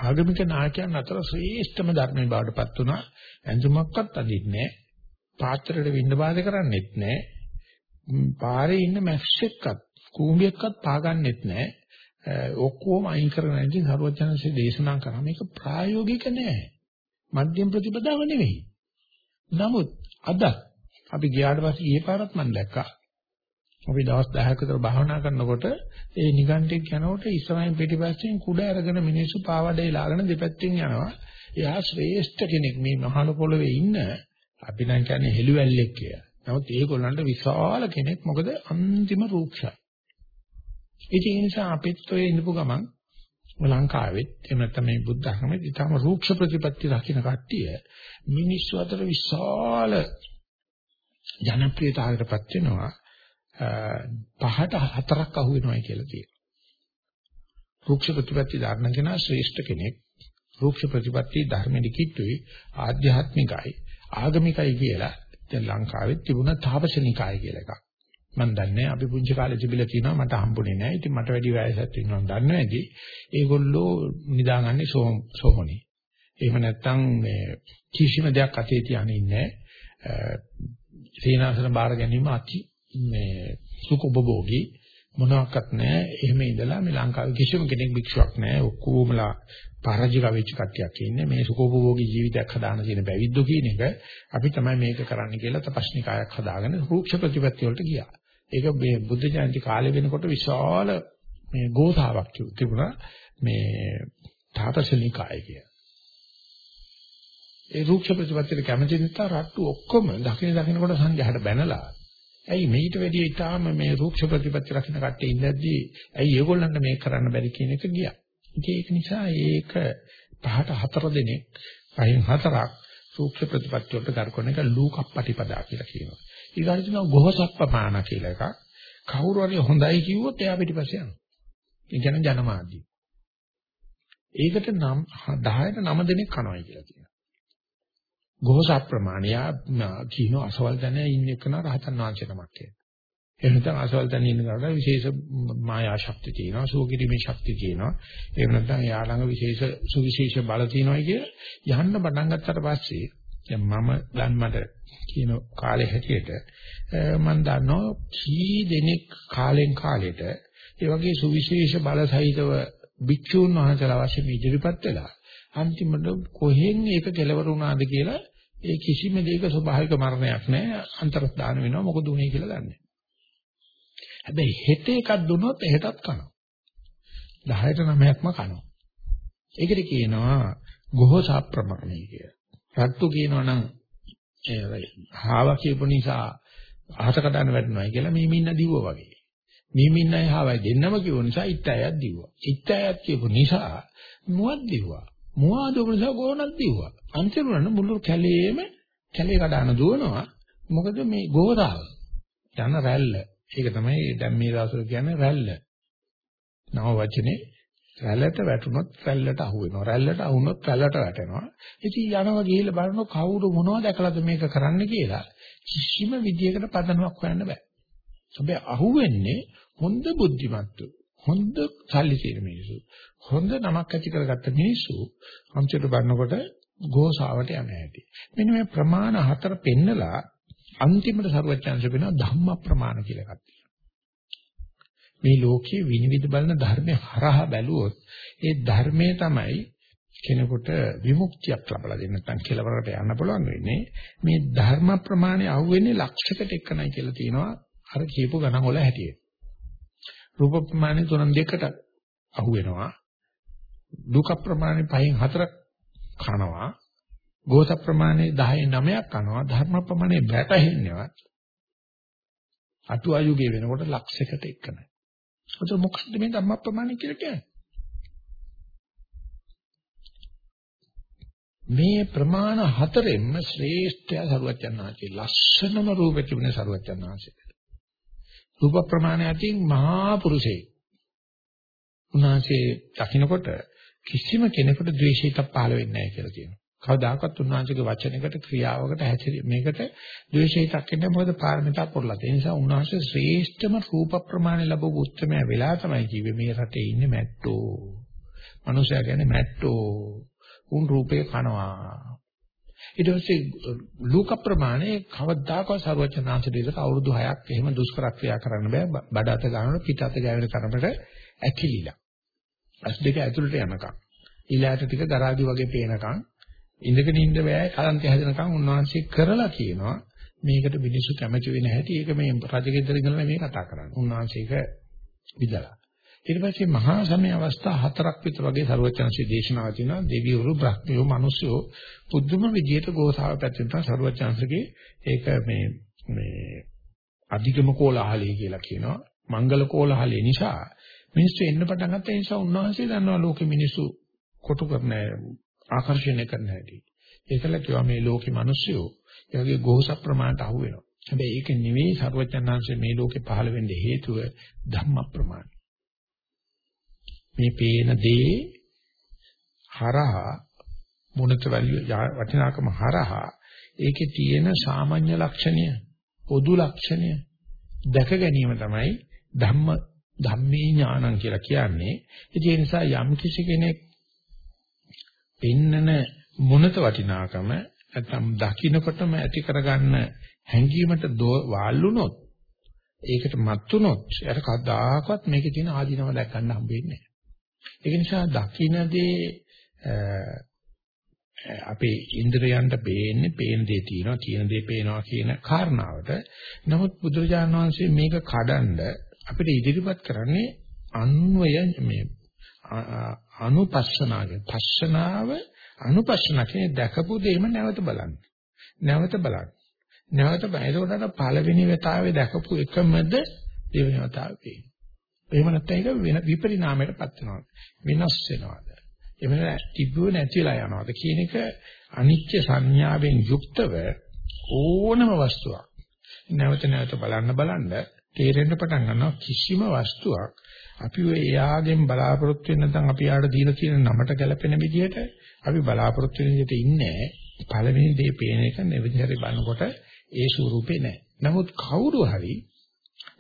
ආගමික නායකයන් අතර ශ්‍රේෂ්ඨම ධර්මයේ බවටපත් වුණා. ඇඳුමක්වත් අදින්නේ නැහැ. පාත්‍රයට වින්න බාධා කරන්නේත් නැහැ. පාරේ ඉන්න මැස්සෙක්වත් කූඹියෙක්වත් පාගන්නෙත් නැහැ. ඔක්කොම අයින් කරගෙන ඉඳි සරුවචනසේ දේශනා කරා මේක ප්‍රායෝගික නෑ. මධ්‍යම ප්‍රතිපදාව නෙවෙයි. නමුත් අද අපි ගියාට පස්සේ ඊයේ පාරත් මම දැක්කා අපි දවස් 10ක විතර භාවනා කරනකොට ඒ නිගන්ටික් යනකොට ඉස්සරහින් පිටිපස්සෙන් කුඩ අරගෙන මිනිස්සු පාවඩේ ලාගෙන දෙපැත්තෙන් යනවා. එයා ශ්‍රේෂ්ඨ කෙනෙක් මේ මහල පොළවේ ඉන්න අපි නම් කියන්නේ හෙළුවැල්ලෙක් කියලා. නමුත් ඒගොල්ලන්ට විශාල කෙනෙක් මොකද අන්තිම රූක්ෂයි. ඒ නිසා අපිත් ඔය ඉඳපු ගමන් ලංකාවෙත් එහෙම නැත්නම් මේ බුද්ධ ධර්මයේ ඊටම රූක්ෂ ප්‍රතිපත්ති රකින්න කට්ටිය මිනිස්සු අතර විශාල ජනප්‍රියතාවයකටපත් වෙනවා. පහට හතරක් අහු වෙනවයි කියලා තියෙනවා. රුක්ෂ ප්‍රතිපatti ධර්ම කෙනා ශ්‍රේෂ්ඨ කෙනෙක්. රුක්ෂ ප්‍රතිපatti ධර්මෙදි කිට්ටුයි ආධ්‍යාත්මිකයි ආගමිකයි කියලා දැන් ලංකාවේ තිබුණ තාපසනිකාය කියලා එකක්. මම දන්නේ අපි පුංචි කාලේ තිබිලා තියෙනවා මට හම්බුනේ නැහැ. ඉතින් මට වැඩි වයසක් තියෙනවා දන්නේ නැති. ඒගොල්ලෝ නිදාගන්නේ සෝමනේ. එහෙම නැත්නම් මේ කිසිම දෙයක් අතේ තියාගෙන ඉන්නේ නැහැ. සීනාසන බාර ගැනීම අති මේ සුඛෝපභෝගී මොනවාක්වත් නැහැ. එහෙම ඉඳලා මේ ලංකාවේ කිසිම කෙනෙක් භික්ෂුවක් නැහැ. ඔක්කොමලා පරාජික වෙච්ච කට්ටියක් ඉන්නේ. මේ සුඛෝපභෝගී ජීවිතයක් හදාන තියෙන බැවිද්දෝ කියන එක අපි තමයි මේක කරන්න කියලා තපස්නිකායක් හදාගෙන රූක්ෂ ප්‍රතිපත්ති වලට ගියා. ඒක මේ බුද්ධ ජයන්ති කාලේ වෙනකොට විශාල මේ ගෝසාවක් තිබුණා මේ තාපසනිකාය කිය. ඒ රූක්ෂ ප්‍රතිපත්තියට කැමති නැත්නම් රට්ටු ඔක්කොම දකින දකිනකොට සංඝයාට බැනලා ඇයි මේිට වැඩි ඊටාම මේ රූක්ෂ ප්‍රතිපත්ති රකින්න කට්ටිය ඉඳද්දී ඇයි ඒගොල්ලන්ට මේක කරන්න බැරි කියන එක ගියා. ඒක නිසා ඒක පහට හතර දෙනෙක් පහෙන් හතරක් රූක්ෂ ප්‍රතිපත්ති වලට කර කරන එක ලූකප්පටිපදා කියලා කියනවා. ඊගාට තියෙනවා ගොහසප්පමාන කියලා එකක්. කවුරු හරි හොඳයි කිව්වොත් එයා පිටිපස්සේ යනවා. ඒ කියන්නේ ජනමාධ්‍ය. ඒකට නම් 10ට 9 දෙනෙක් කනවායි කියලා කියනවා. ගෝස අප්‍රමාණියා කියන අසවල් දැන ඉන්න එකන රහතන් වහන්සේ නමක් කියලා. එහෙම නැත්නම් අසවල් දැන ඉන්න කෙනාට විශේෂ මායා ශක්තිය තියෙනවා, සුවකිරීමේ ශක්තිය තියෙනවා. එහෙම නැත්නම් එයා ළඟ විශේෂ සුවිශේෂ බල තියෙනවා කියලා යන්න පටන් ගත්තට පස්සේ දැන් මම දැන් මට කියන කාලේ හැටියට මම දන්නවා කී දෙනෙක් කාලෙන් කාලෙට ඒ වගේ සුවිශේෂ බල සහිතව භික්ෂූන් වහන්සේලා වශයෙන් ඉදිරිපත් වෙලා අන්තිමට කොහෙන් ඒක කෙලවර වුණාද කියලා ඒ කිසිම දෙයක ස්වභාවික මරණයක් නැහැ අන්තර්දාන වෙනවා මොකද උනේ කියලා දන්නේ. හැබැයි හෙට එකක් දුන්නොත් එහෙටත් කනවා. 10ට 9ක්ම කනවා. ඒකට කියනවා ගෝහස ප්‍රමාණය කියලා. රට්ටු කියනවා නම් ඒ හාව කියපු නිසා අහස කඩන්න වැටෙනවා කියලා මේ මින්න දිව්වා වගේ. මේ මින්නයි හාවයි දෙන්නම කියව නිසා ඉත්තයත් දිව්වා. ඉත්තයත් කියපු නිසා මුවක් දිව්වා. මුවා දුවන නිසා ගෝණක් දිව්වා. අන්තිමට මුළු කැලේම කැලේ කඩන දුවනවා. මොකද මේ ගෝරාව යන රැල්ල. ඒක තමයි දැන් මේ දවස්වල කියන්නේ රැල්ල. නව වචනේ රැල්ලට වැටුනොත් රැල්ලට අහු වෙනවා. රැල්ලට අහුනොත් රැල්ලට වැටෙනවා. ඉතින් යනවා ගිහිල්ලා බලනවා කවුරු මොනවද දැකලාද මේක කරන්න කියලා. කිසිම විදියකට පදනමක් හොයන්න බෑ. හැබැයි අහුවෙන්නේ හොඳ බුද්ධිමත්තු. හොඳ සල්ලි තියෙන මිනිස්සු. හොඳ නමක් ඇති කරගත්ත මිනිස්සු අන්තිමට බලනකොට ගෝසාවට යන හැටි. මෙන්න මේ ප්‍රමාණ හතර පෙන්නලා අන්තිමට සරුවචාන්ස වෙනවා ධම්ම ප්‍රමාණ කියලා එකක් මේ ලෝකයේ විනිවිද බලන ධර්මයේ හරහා බැලුවොත් ඒ ධර්මයේ තමයි කෙනෙකුට විමුක්තියක් ලබා දෙන්න නැත්නම් කෙලවරකට යන්න පුළුවන් වෙන්නේ මේ ධර්ම ප්‍රමාණය අහුවෙන්නේ ලක්ෂයකට එකනයි කියලා තියෙනවා අර කියපු ගණන් වල හැටියට රූප ප්‍රමාණය තුනන් දෙකට අහුවෙනවා දුක ප්‍රමාණය පහෙන් හතරක් කනවා ගෝත ප්‍රමාණය 10න් 9ක් කනවා ධර්ම ප්‍රමාණය වැටහෙන්නේවත් අටු ආයුගේ වෙනකොට ලක්ෂයකට එකනයි ඔතන මොකක්ද මේ ධම්ම ප්‍රමාණය කියලා කියන්නේ? මේ ප්‍රමාණ හතරෙන්ම ශ්‍රේෂ්ඨය සරුවචනාංශේ ලස්සනම රූපෙ තිබුණේ සරුවචනාංශේ. රූප ප්‍රමාණය අතින් මහා පුරුෂයෙක්. උන්වහන්සේ දකින්නකොට කිසිම කෙනෙකුට ද්වේෂයක් පහළ වෙන්නේ නැහැ කියලා කියනවා. කවදාකවත් උන්වහන්සේගේ වචනයකට ක්‍රියාවකට හැසිරෙ මේකට ද්වේෂයක් එන්නේ මොකද පාරමිතා පුරලා. ඒ නිසා උන්වහන්සේ ශ්‍රේෂ්ඨම රූප ප්‍රමාණය ලැබපු උත්තරමය වෙලා තමයි කිව්වේ මේ රටේ ඉන්නේ මැට්ටෝ. මනුෂයා කියන්නේ මැට්ටෝ. උන් රූපේ කනවා. ඊට පස්සේ ලෝක ප්‍රමාණය කවදාකවත් ਸਰවචනාංශ දෙකට අවුරුදු 6ක් එහෙම දුෂ්කර ක්‍රියා කරන්න බෑ. බඩ අත ගන්නකොට පිට අත ගෑවෙන තරමට ඇකිලිලා. අස් දෙක ඇතුළට යනකම්. ඊළාට ටික ගරාදි වගේ පේනකම් ඉඳගෙන ඉන්න බෑ කලන්ත හැදෙනකන් උන්වහන්සේ කරලා කියනවා මේකට මිනිස්සු කැමති වෙන හැටි ඒක මේ රජගෙදර ඉඳලා මේ කතා කරන්නේ. උන්වහන්සේක විදලා. ඊට පස්සේ මහා සමය අවස්ථා හතරක් විතර වගේ ਸਰවචනසි දේශනාව තියෙනවා. දෙවිවරු බ්‍රහ්මියෝ මිනිස්සුයෝ පුදුම විදියට ගෝසාව පැත්තෙන් තමයි ਸਰවචනසගේ ඒක මේ මේ අධිකම කෝලහලයි කියලා කියනවා. මංගල කෝලහලේ නිසා මිනිස්සු එන්න පටන් ගත්ත. නිසා උන්වහන්සේ දන්නවා ලෝකෙ මිනිස්සු කොටු කරන ආකර්ෂණය කරන හැටි. ඒකල කියවා මේ ලෝකෙ මිනිස්සුයෝ එයාගේ ගෝස ප්‍රමාණයට අහු වෙනවා හැබැයි ඒක නෙවෙයි ਸਰවචනංශ මේ ලෝකෙ පහළ වෙන්න හේතුව ධම්ම ප්‍රමාණය. මේ පේන දේ හරහා මොනත වටිනාකම හරහා ඒකේ තියෙන සාමාන්‍ය ලක්ෂණය පොදු ලක්ෂණය දැක ගැනීම තමයි ධම්ම ධම්මේ ඥානං කියලා කියන්නේ. ඒ නිසා යම් කිසි කෙනෙක් පෙන්නන මොනත වටිනාකම නැත්නම් දකින්නකොටම ඇති කරගන්න හැඟීමට වාල්ුනොත් ඒකට මත්තුනොත් එයාට කවදාකවත් මේකේ තියෙන ආධිනව දැක් ගන්න හම්බෙන්නේ නැහැ. ඒක නිසා දකින්නදී අපේ ඉන්ද්‍රයන්ට පේන්නේ පේන දේ තියෙනවා කියන දේ පේනවා කියන කාරණාවට. නමුත් බුදුරජාණන් වහන්සේ මේක කඩන්ඩ අපිට ඉදිරිපත් කරන්නේ අන්වය මේ අනුපස්සනාවේ පස්සනාව අනුපස්සනකේ දැකපු දෙයම නැවත බලන්න. නැවත බලන්න. නැවත බලනකොට පළවෙනි වතාවේ දැකපු එකමද දෙවෙනි වතාවේ පේන්නේ. එහෙම නැත්නම් ඒක වෙන විපරිණාමයටපත් වෙනවා. වෙනස් වෙනවාද? එහෙම තිබුණ නැතිලා යනවාද කියන එක අනිත්‍ය සංඥාවෙන් යුක්තව ඕනම වස්තුවක් නැවත නැවත බලන්න බලන්න තේරෙන්න පටන් ගන්නවා කිසිම වස්තුවක් අපි ඔය එයාගෙන් බලාපොරොත්තු වෙන නැත්නම් අපි යාට දීලා තියෙන නමට ගැලපෙන විදිහට අපි බලාපොරොත්තු වෙන විදිහට ඉන්නේ පළවෙනි දේ පේන එක නෙවෙයි බලනකොට ඒ ස්වරූපේ නැහැ. නමුත් කවුරු හරි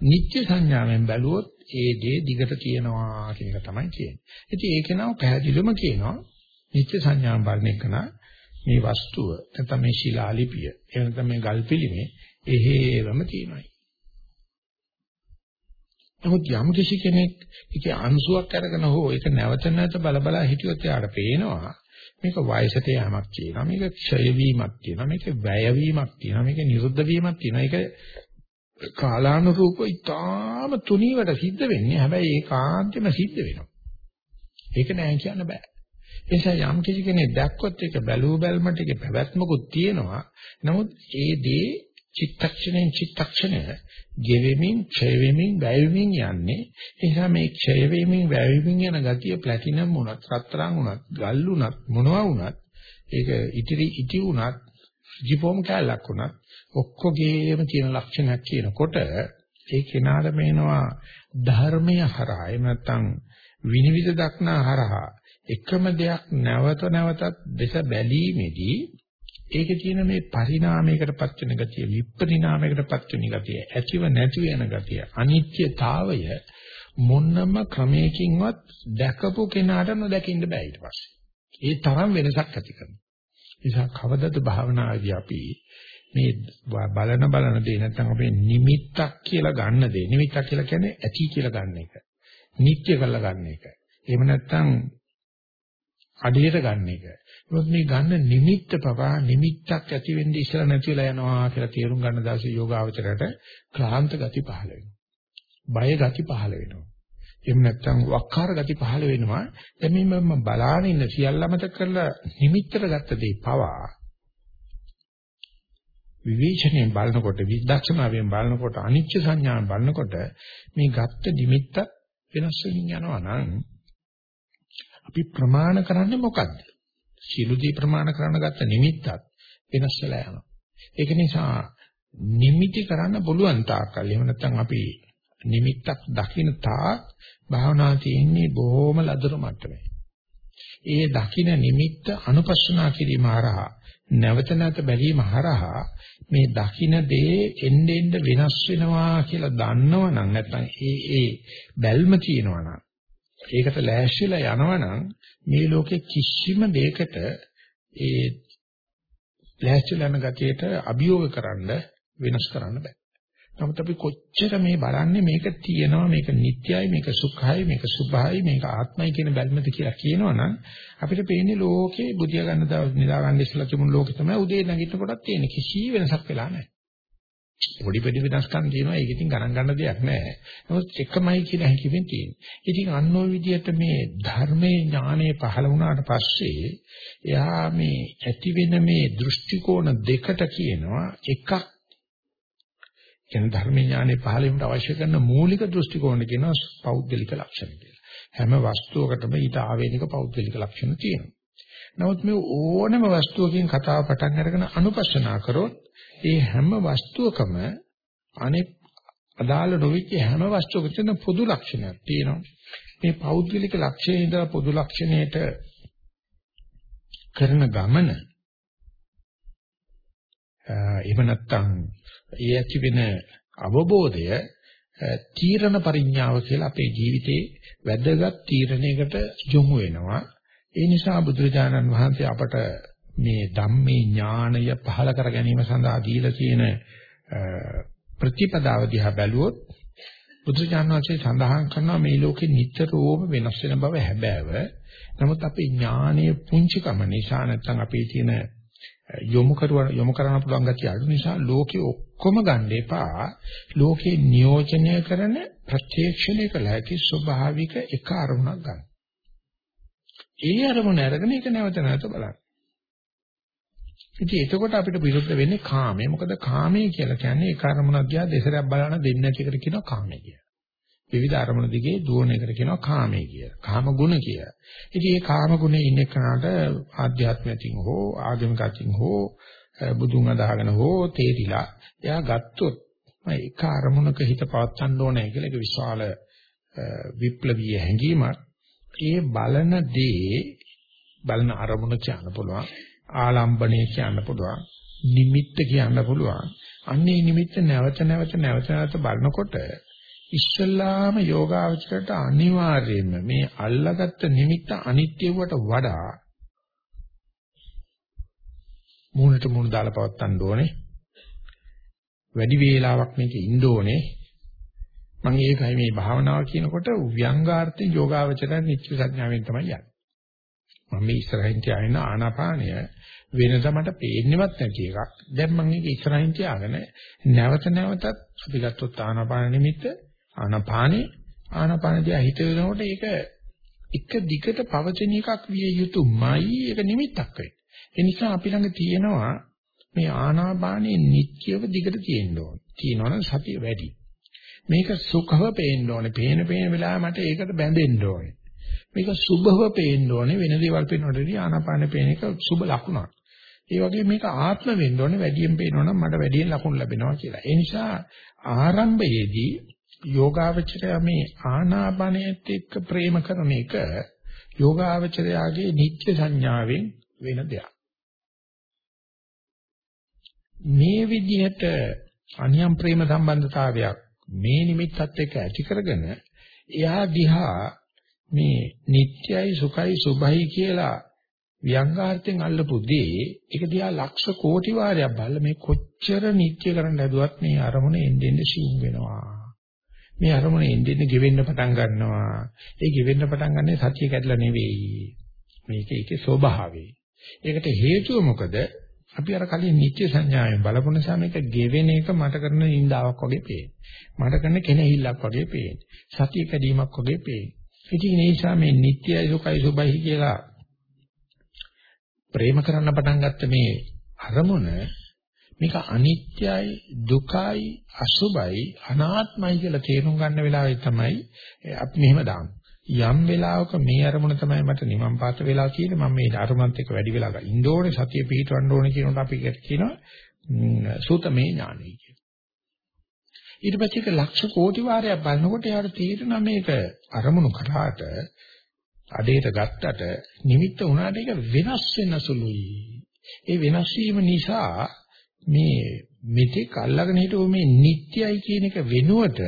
නිත්‍ය සංඥාවෙන් බැලුවොත් ඒ දේ දිගට තියෙනවා කියන එක තමයි කියන්නේ. ඉතින් ඒක නම පැහැදිලිවම කියනවා නිත්‍ය සංඥාන් බලන එක මේ වස්තුව නැත්නම් මේ ශිලාලිපිය එහෙම නැත්නම් මේ ගල් පිළිමේ එහෙවම තියෙනවායි. නමුත් යම් කිසි කෙනෙක් ඒකේ අංශුවක් අරගෙන හෝ ඒක නැවත නැවත බල බල හිටියොත් යාට පේනවා මේක වයසට යamak තියෙනවා මේක ක්ෂය වීමක් තියෙනවා මේක වැය වීමක් තියෙනවා මේක නිරුද්ධ වීමක් තියෙනවා ඒක කාලානුරූපව ඉතාම තුනීවට සිද්ධ වෙන්නේ. හැබැයි ඒකාන්තෙම සිද්ධ වෙනවා. ඒක නෑ කියන්න බෑ. ඒ නිසා යම් කිසි කෙනෙක් දැක්කොත් ඒක බැලූ බැල්මට ඒක පැවැත්මකුත් තියෙනවා. නමුත් ඒ දේ චිත්තක්ෂණයෙන් චිත්තක්ෂණය ගෙවෙමින් ක්ෂය වෙමින් වැය වෙමින් යන්නේ. ඒ නිසා මේ ක්ෂය වෙමින් වැය වෙමින් යන ගතිය ප්ලැටිනම් වුණත් රත්තරන් වුණත් ගල් වුණත් මොනවා වුණත් ඒක ඉතිරි ඉටි වුණත් ජීපෝම් කැලක් වුණත් ඔක්කොගේම තියෙන ලක්ෂණයක් කියනකොට ඒ කෙනාට මේනවා ධර්මය හරහා එහෙම නැත්නම් විනිවිද දක්නා හරහා එකම දෙයක් නැවත නැවතත් දෙස බැලීමේදී ඒකේ තියෙන මේ පරිණාමයකටපත් වෙන ගතිය විපරිණාමයකටපත් වෙන ගතිය ඇතිව නැතිව යන ගතිය අනිත්‍යතාවය මොන්නම ක්‍රමයකින්වත් දැකපු කෙනාට නොදකින්න බෑ ඊට පස්සේ. ඒ තරම් වෙනසක් ඇති කරනවා. නිසා කවදද භාවනාදී අපි මේ බලන බලන දේ නැත්නම් අපේ නිමිත්තක් කියලා ගන්න දේ. නිමිත්තක් කියලා කියන්නේ ඇති කියලා ගන්න එක. නිත්‍ය කරලා ගන්න එක. එහෙම නැත්නම් අඩියට ගන්න එක. මොකද මේ ගන්න නිමිත්ත පවා නිමිත්තක් ඇති වෙන්නේ ඉස්සර නැතිලා යනවා කියලා තේරුම් ගන්න දාසේ යෝගාවචරයට ක්ලාන්ත ගති පහළ වෙනවා. බය ගති පහළ වෙනවා. එහෙම නැත්නම් වක්කාර ගති පහළ වෙනවා. දැන් මේ මම බලාගෙන ඉන්න සියල්ලමත කරලා නිමිත්තට ගත්ත දේ පවා විවේචනයෙන් බලනකොට විදක්ෂණාවෙන් බලනකොට අනිච්ච සංඥාවෙන් බලනකොට මේ ගත්ත නිමිත්ත වෙනස් වෙමින් යනවා නම් අපි ප්‍රමාණ කරන්නේ මොකද්ද? සියලුදී ප්‍රමාණ කරන්න ගත්ත නිමිත්තත් වෙනස් වෙලා යනවා. ඒක නිසා නිමිති කරන්න පුළුවන් තාක්කල් එහෙම නැත්නම් අපි නිමිත්තක් දකින්න තාක් භාවනා තියෙන්නේ බොහොම ලදරු මට්ටමේ. ඒ දකින්න නිමිත්ත අනුපස්සනා කිරීම හරහා නැවත නැවත බැලීම හරහා මේ දකින්න දේ එන්න එන්න වෙනස් වෙනවා කියලා දන්නවනම් නැත්නම් ඒ ඒ බැල්ම තියෙනවනම් ඒකට ලෑස්තිලා යනවනම් මේ ලෝකේ කිසිම දෙයකට ඒ ලෑස්තිලා යන ගතියට අභියෝග කරන්න වෙනස් කරන්න බෑ. නමුත් අපි කොච්චර මේ බලන්නේ මේක තියෙනවා මේක නිට්ටයයි මේක සුඛයි මේක සුභයි මේක ආත්මයි කියන බැල්මද කියලා කියනවනම් අපිට පේන්නේ ලෝකේ බුදියා ගන්න දවස් නිදා ගන්න ඉස්සලා තිබුණු ලෝකෙ තමයි උදේ නැගිටින කොටත් තියෙන්නේ කිසි වෙනසක් වෙලා නැහැ. පොඩි පොඩි වෙනස්කම් තියෙනවා ඒක ඉතින් ගණන් ගන්න දෙයක් නැහැ. නමුත් එකමයි කියන හැකියාවෙන් තියෙනවා. ඉතින් අන්න ওই විදිහට මේ ධර්මයේ ඥානය පහළ වුණාට පස්සේ එයා මේ ඇති වෙන මේ දෘෂ්ටි කෝණ දෙකට කියනවා එකක් කියන ධර්ම ඥානෙ පහළ වීමට අවශ්‍ය කරන මූලික දෘෂ්ටි කෝණ කියනවා පෞද්ගලික ලක්ෂණ කියලා. හැම වස්තුවකටම ඊට ආවේනික පෞද්ගලික ලක්ෂණ තියෙනවා. නමුත් මේ ඕනම වස්තුවකින් කතාව පටන් අරගෙන අනුපස්සනා කරොත් ඒ හැම වස්තුවකම අනෙක් අදාළ නොවිච්ච හැම වස්තුවකම තියෙන පොදු ලක්ෂණයක් තියෙනවා. මේ පෞද්ගලික ලක්ෂණේ ඉඳලා පොදු ලක්ෂණයට කරන ගමන එහෙම නැත්නම් ඒ ඇති වෙන අවබෝධය තීරණ පරිඥාව කියලා අපේ ජීවිතේ වැදගත් තීරණයකට යොමු වෙනවා. ඒ නිසා බුදුරජාණන් වහන්සේ අපට මේ ධම්මේ ඥානය පහල කර ගැනීම සඳහා දීලා තියෙන ප්‍රතිපදාව දිහා බැලුවොත් බුදුරජාණන් වහන්සේ සඳහන් කරනවා මේ ලෝකේ නිතරම වෙනස් වෙන බව හැබෑව. නමුත් අපේ ඥානීය පුංචිකම නිසා නැත්නම් අපේ තියෙන යොමු කරුව යොමු කරන්න පුළුවන් ගැතිය අඩු නිසා ලෝකේ ඔක්කොම ගන්න එපා. ලෝකේ නියෝජනය කරන ප්‍රත්‍යක්ෂණය කළ හැකි ස්වභාවික එක අරමුණක් ගන්න. ඒ අරමුණ අරගෙන ඒක නැවත නැවත බලන්න. ඉතින් එතකොට අපිට විරුද්ධ වෙන්නේ කාමය. මොකද කාමය කියලා කියන්නේ ඒ අරමුණක් දිහා දෙසරක් බලන දෙන්නේ නැති එකට කියනවා කාමය කියලා. විවිධ අරමුණු දිගේ දුවන එකට කියනවා කාමය කියලා. කාම ගුණ කියලා. ඉතින් මේ කාම ගුණේ ඉන්න කෙනාට ආධ්‍යාත්මයෙන් හෝ ආගමිකයෙන් හෝ බුදුන් අදහගෙන හෝ තේරිලා එයා ගත්තොත් ඒක අරමුණක හිත පවත්වන්න ඕනේ කියලා ඒක විශාල විප්ලවීය හැඟීමක්. ඒ බලන දේ බලන අරමුණ කියන්න පුළුවන්. ආලම්බණය කියන්න පුළුවන්. නිමිත්ත කියන්න පුළුවන්. අන්නේ නිමිත්ත නැවත නැවත නැවත නැවත බලනකොට ඉස්සල්ලාම යෝගාවචරයට අනිවාර්යයෙන්ම මේ අල්ලාගත්ත නිමිත්ත අනිත්‍යවට වඩා මූණට මූණ දාලා පවත්තන්න ඕනේ. වැඩි වේලාවක් මේක ඉන්න ඕනේ. මම ඒකයි මේ භාවනාව කියනකොට ව්‍යංගාර්ථයෙන් යෝගාවචරය නිත්‍ය සංඥාවෙන් තමයි යන්නේ. මම මේ ඉස්සරහින් තියාගෙන ආනාපානය වෙනද මට පේන්නේවත් නැති එකක්. දැන් මම මේක ඉස්සරහින් තියාගෙන නැවත නැවතත් අපි ගත්තොත් ආනාපාන නිමිත්ත ආනාපානේ ආනාපාන දිහා හිත වෙනකොට ඒක එක දිගට පවතින එකක් විය යුතුමයි ඒක නිමිත්තක් වෙයි. ඒ නිසා අපි ළඟ තියෙනවා මේ ආනාපානේ නිත්‍යව දිගට තියෙන්න ඕන. තියෙනවනම් සතිය වැඩි. මේක සුඛව පේන්න ඕනේ. පේන පේන වෙලාව මට ඒකට බැඳෙන්න ඕනේ. මේක සුභව පේන්න ඕනේ. වෙන දේවල් පේනකොටදී ආනාපානේ පේන එක සුභ ලකුණක්. ඒ වගේ මේක ආත්ම වෙන්න ඕනේ. වැඩියෙන් පේනවනම් මට වැඩියෙන් ලකුණු ලැබෙනවා කියලා. ඒ නිසා ආරම්භයේදී යෝගාවචරය මේ ආනාපානයත් එක්ක ප්‍රේම කරන එක යෝගාවචරයාගේ නිත්‍ය සංඥාවෙන් වෙන දෙයක්. මේ විදිහට අනියම් ප්‍රේම සම්බන්ධතාවයක් මේ නිමිත්තත් එක්ක ඇති කරගෙන එයා දිහා මේ නිට්යයි සුඛයි සුභයි කියලා ව්‍යංගාර්ථයෙන් අල්ලපු දේ ඒක දිහා ලක්ෂ කෝටි වාරයක් බලලා මේ කොච්චර නිට්ය කරන්න හැදුවත් මේ අරමුණ එන්නේ එන්නේ සිුම් වෙනවා මේ අරමුණ එන්නේ ගෙවෙන්න පටන් ගන්නවා. ඒ ගෙවෙන්න පටන් ගන්නේ සතිය කැඩලා නෙවෙයි. මේක ඒකේ ස්වභාවය. ඒකට හේතුව මොකද? අපි අර කලින් නිත්‍ය සංඥාවෙන් බලපු නිසා මේක ගෙවෙන එක මට කරන නින්දාවක් වගේ පේන්නේ. මට කරන කෙනෙහිල්ලක් වගේ පේන්නේ. සතිය කැඩීමක් වගේ පේන්නේ. ඉතින් ඒ නිසා මේ නිත්‍යයි සුඛයි සුභයි කියලා ප්‍රේම කරන්න පටන් ගත්ත මේ අරමුණ මේක අනිත්‍යයි දුකයි අසුභයි අනාත්මයි කියලා තේරුම් ගන්න වෙලාවේ තමයි අපි මෙහෙම දාන්නේ. යම් වෙලාවක මේ අරමුණ තමයි මට නිමම් පාත වෙලා කියන්නේ මම මේ අරමුණත් එක්ක වැඩි වෙලා ඉන්න ඕනේ සතිය පිහිටවන්න ඕනේ කියනකොට අපි කියනවා සූතමේ ඥානයි කියලා. ඊට පස්සේ ඒක ලක්ෂ කෝටි වාරයක් බලනකොට යාට තේරෙනවා මේක අරමුණු කරාට අඩේට ගත්තට නිමිත්ත උනාට ඒක වෙනස් වෙන සුළුයි. ඒ වෙනස් වීම නිසා මේ මෙතෙක් අල්ලගෙන හිටව මේ නිට්ටයයි කියන එක වෙනුවට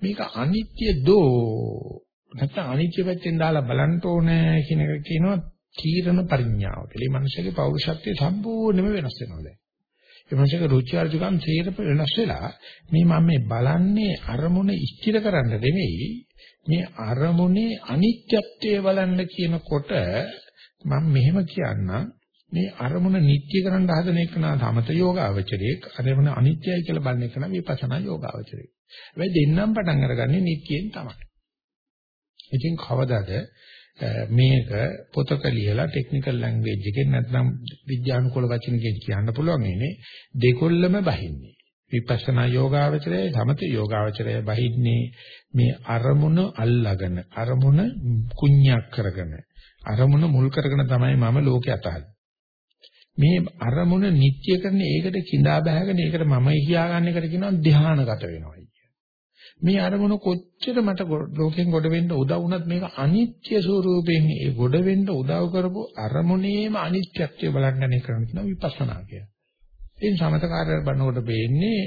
මේක අනිත්‍ය දෝ නැත්නම් අනිත්‍ය පැත්තෙන් දාලා බලන්න ඕනේ කියන එක කියනවා තීරණ පරිඥාව කියලා. මේ මනුස්සයාගේ පෞරුෂත්වය සම්පූර්ණයෙන්ම වෙනස් වෙනවා දැන්. ඒ මනුස්සයාගේ රුචි අරුචිකම් තීරණ වෙනස් වෙලා මේ මම මේ බලන්නේ අරමුණ ස්ථිර කරන්න නෙවෙයි මේ අරමුණේ අනිත්‍යත්වය බලන්න කියනකොට මම මෙහෙම කියන්නම් මේ අරමුණ නිත්‍ය කරන්න හදන එක නා සමත යෝගාවචරයේ අරමුණ අනිත්‍යයි කියලා බලන එක නම් විපස්සනා යෝගාවචරයේ. හැබැයි දෙන්නම් පටන් අරගන්නේ නිත්‍යයෙන් තමයි. ඉතින් කවදාද මේක පොතක ලියලා ටෙක්නිකල් ලැන්ග්වේජ් එකෙන් නැත්නම් විද්‍යානුකූල වචනකින් කියන්න පුළුවන් ඉන්නේ දෙකොල්ලම බහින්නේ. විපස්සනා යෝගාවචරය සමත යෝගාවචරය බහින්නේ මේ අරමුණ අල්ලාගෙන අරමුණ කුණ්‍යක් කරගෙන අරමුණ මුල් කරගෙන තමයි මම ලෝකේ අතහරින්නේ. මේ අරමුණ නිත්‍ය කරන ඒකට කිඳා බහගෙන ඒකට මමයි කියාගන්න එකට කියනවා ධානාගත වෙනවා කියන්නේ. මේ අරමුණ කොච්චර මට ලෝකෙන් ගොඩ වෙන්න උදව් වුණත් මේක අනිත්‍ය ස්වરૂපයෙන් ඒ ගොඩ වෙන්න උදව් කරපු අරමුණේම අනිත්‍යත්වය බලන්න නේ කරන්න කියන විපස්සනා කියන්නේ. ඉතින් සමතකාරය බලනකොට වෙන්නේ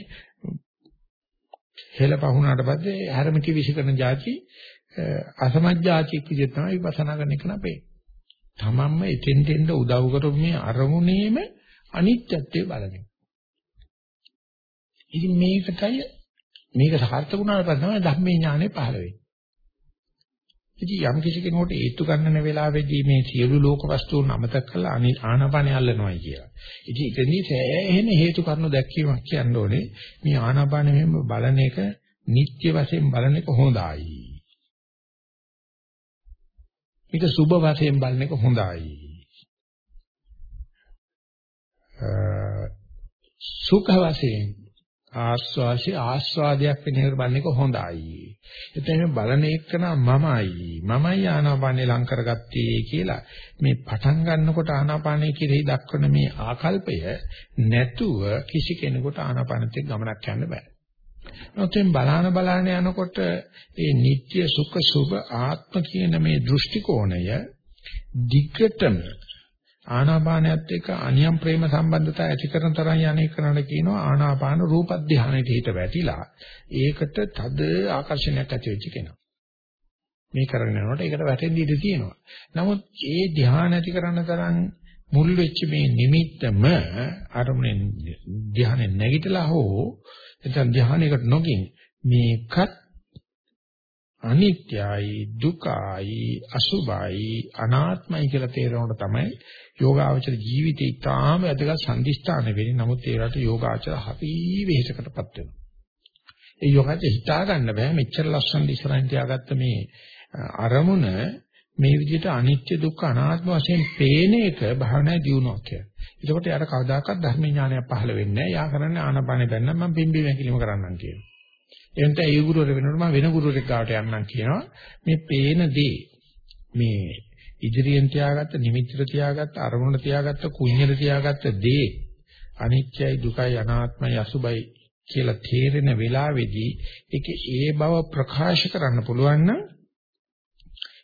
හෙළ පහුණාට පස්සේ හැරමිටි විසිකරන જાති අසමජ්ජාති විදිහට තමයි විපස්සනා කරන එක නපේ. තමන්ම එතෙන් දෙන්න උදව් කරපු මේ අරමුණේම අනිත්‍යත්වය බලන එක. ඉතින් මේකටයි මේක සාර්ථක වුණාට පස්සේ තමයි ධම්මේ ඥානෙ පහළ වෙන්නේ. ඉතින් යම් කිසි කෙනෙකුට ඒත්තු ගන්නන වෙලාවේදී මේ සියලු ලෝක වස්තුන් අමතක කරලා ආනාපානය අල්ලනවායි කියලා. ඉතින් ඒකදී සෑහෙන හේතු කාරණා දැක්වීමක් කියන්න ඕනේ. මේ ආනාපානෙ මෙහෙම බලන එක නිත්‍ය වශයෙන් බලන එක හොඳයි. මේක සුබ වශයෙන් බලන එක හොඳයි. සුඛ වශයෙන් ආස්වාසි ආස්වාදයක් වෙන එක බලන එක හොඳයි. එතන බලන එක මමයි. මමයි ආනාපානේ ලං කරගත්තේ කියලා මේ පටන් ගන්නකොට ආනාපානේ කෙරෙහි දක්වන මේ ආකල්පය නැතුව කිසි කෙනෙකුට ආනාපානෙත් ගමනක් යන්න බෑ. නොතෙන් බලාන බලාන යනකොට මේ නিত্য සුඛ සුභ ආත්ම කියන මේ දෘෂ්ටි කෝණය දිගටම ආනාපානයත් එක්ක අනියම් ප්‍රේම සම්බන්ධතා ඇති කරන තරම් යන්නේ කරන්න කියනවා ආනාපාන රූප ධානයට හිත වැටිලා ඒකට තද ආකර්ෂණයක් ඇති වෙච්ච කෙනා. මේ කරගෙන යනකොට ඒකට වැටෙන්න ඉඩ තියෙනවා. නමුත් ඒ ධානය ඇති කරන තරම් මුල් වෙච්ච මේ නිමිත්තම අරමුණෙන් ධානය නැගිටලා හෝ එතන ධානයකට නොගින් මේකත් අනිත්‍යයි දුකයි අසුභයි අනාත්මයි කියලා තේරෙනකොට තමයි යෝගාචර ජීවිතේ ඊටාම වැදගත් සම්දිස්ථාන වෙන්නේ. නමුත් ඒකට යෝගාචර හරි වෙහෙසකටපත් වෙනවා. ඒ යෝගාචර හිතා ගන්න බෑ මෙච්චර ලස්සන ඉස්සරහින් තියාගත්ත මේ අරමුණ මේ විදිහට අනිත්‍ය දුක්ඛ අනාත්ම වශයෙන් පේන එක භාවනා දියුණුවක් කියලා. ඒකට යාර කවදාකවත් ධර්ම ඥානයක් පහළ වෙන්නේ නැහැ. යා කරන්නේ ආනපානෙ බැන්නම් මම පිම්බි වැකිලිම කරන්නම් කියනවා. එතන ඒ ගුරුවර වෙනකොට මම වෙන ගුරුවරෙක් ගාවට යන්නම් කියනවා. මේ පේන දේ මේ ඉදිරියෙන් තියාගත්ත නිමිතිර තියාගත්ත අරමුණ තියාගත්ත කුඤ්ඤල තියාගත්ත දේ අනිත්‍යයි දුකයි අනාත්මයි අසුබයි කියලා තේරෙන වෙලාවේදී ඒක ඒ බව ප්‍රකාශ කරන්න පුළුවන් නම්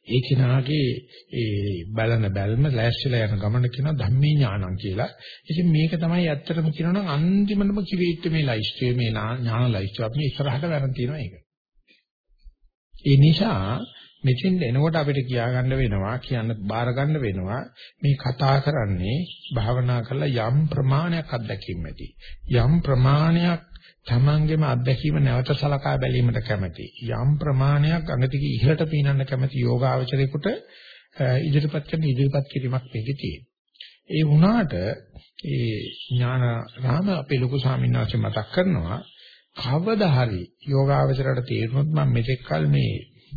ඒ කෙනාගේ ඒ බලන බැල්ම ලෑස්තිලා යන ගමන කියන ධම්මේ ඥානං කියලා. ඉතින් මේක තමයි ඇත්තටම කියනවා නම් අන්තිමටම කිවිච්ච මේ ලයිස්ට් මේ ඥාන ලයිස්ට් අපි ඉස්සරහට වරන් තියෙනවා ඒක. ඒ නිසා මෙතෙන් එනකොට අපිට කියා ගන්න වෙනවා කියන්න බාර ගන්න වෙනවා මේ කතා කරන්නේ භාවනා කරලා යම් ප්‍රමාණයක් අත්දැකීම් ඇති. යම් ප්‍රමාණයක් තමන්ගේම අත්දැකීම නැවත සලකා බැලීමට කැමැති. යම් ප්‍රමාණයක් අඟතික ඉහළට පීනන්න කැමැති යෝගාවචරේකට ඉදිරිපත් කරන ඉදිරිපත් කිරීමක් මේකේ තියෙනවා. ඒ වුණාට ඒ ඥාන රාම අපේ ලොකු ස්වාමීන් වහන්සේ මතක් කරනවා කවදා හරි යෝගාවචරයට තේරුනොත් මම මෙතෙක් කල මේ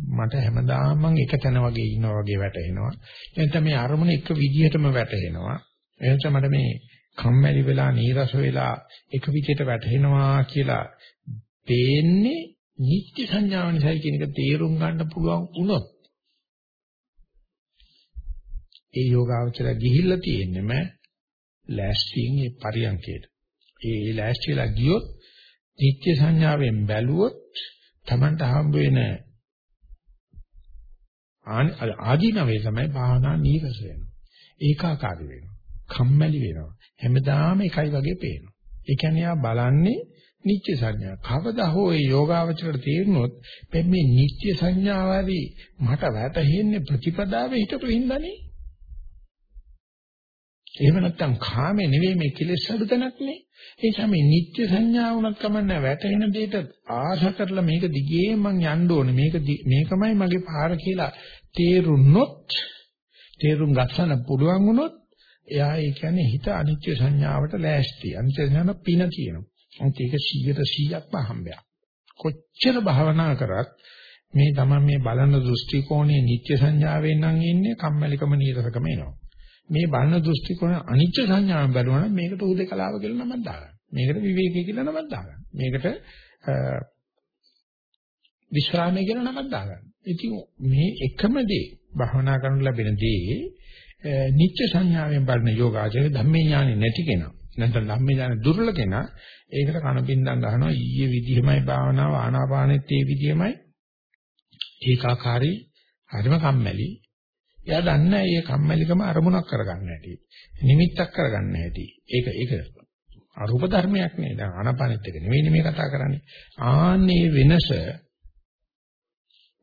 මට හැමදාම මං එක තැන වගේ ඉන්නවා වගේ වැටහෙනවා. එතන මේ අරමුණ එක විදිහටම වැටහෙනවා. එතන මට මේ කම්මැලි වෙලා නීරස වෙලා එක විදිහට වැටහෙනවා කියලා පේන්නේ නිත්‍ය සංඥාව නිසා කියන එක තේරුම් ගන්න පුළුවන් වුණොත් ඒ යෝගාවචර ගිහිල්ලා තියෙන්නම ලෑස්තියෙන් ඒ පරියන්කේට. ඒ ලෑස්තිලා ගියොත් නිත්‍ය සංඥාවෙන් බැලුවොත් Tamanට හම්බ වෙන ආදීනවේ තමයි භාවනා නීරස වෙනවා. ඒකාකාරී වෙනවා. කම්මැලි වෙනවා. හැමදාම එකයි වගේ පේනවා. ඒ කියන්නේ ආ බලන්නේ නිත්‍ය සංඥා. කවදා හෝ ඒ යෝගාවචරයට තේරුනොත් මේ නිත්‍ය සංඥාවදී මට වැටහෙන්නේ ප්‍රතිපදාවේ හිටපු හින්දානේ. එහෙම නැත්නම් කාමේ නෙවෙයි මේ කෙලෙස් අඩු තැනක් නේ. ඒ නිසා මේ නිත්‍ය සංඥා වුණත් කමන්නේ වැටෙන දෙයට ආශ කරලා මේක දිගේ මං යන්න ඕනේ. මේක මේකමයි මගේ පාර කියලා තේරුනොත් තේරුම් ගන්න පුළුවන් වුණොත් එයා ඒ කියන්නේ හිත අනිත්‍ය සංඥාවට ලෑස්ති. අනිත්‍ය සංඥාන පින කියනවා. අනිත් ඒක 100%ක්ම හම්බයක්. කොච්චර භාවනා කරත් මේ තමයි මේ බලන දෘෂ්ටි කෝණයේ නිත්‍ය සංඥාවෙන් නම් ඉන්නේ කම්මැලිකම නීරසකම එනවා. මේ බලන දෘෂ්ටි කෝණ අනිත්‍ය සංඥාවෙන් බලනවා නම් මේකට උදේකලාව කියලා නමක් දාගන්න. මේකට විවේකී කියලා නමක් දාගන්න. මේකට විශ්‍රාමයේ කියලා නමක් දාගන්න. ඉතින් මේ එකම දේ භවනා කරන ලැබෙන දේ නිත්‍ය සංඥාවෙන් බලන යෝගාචරය ධම්මේ ඥානෙ නැති කෙනා. නැත්නම් ධම්මේ ඥානෙ දුර්වල කෙනා ඒකට කන බින්දම් ගන්නවා ඊයේ විදිහමයි භාවනාව ආනාපානෙත් ඒ විදිහමයි ඒකාකාරී හරිම කම්මැලි එයා දන්නේ මේ කම්මැලිකම අරමුණක් කරගන්න හැටි. නිමිත්තක් කරගන්න හැටි. ඒක ඒක අරූප ධර්මයක් නේ. දැන් ආනාපානෙත් එක නෙවෙයි මේ කතා කරන්නේ. ආන්නේ වෙනස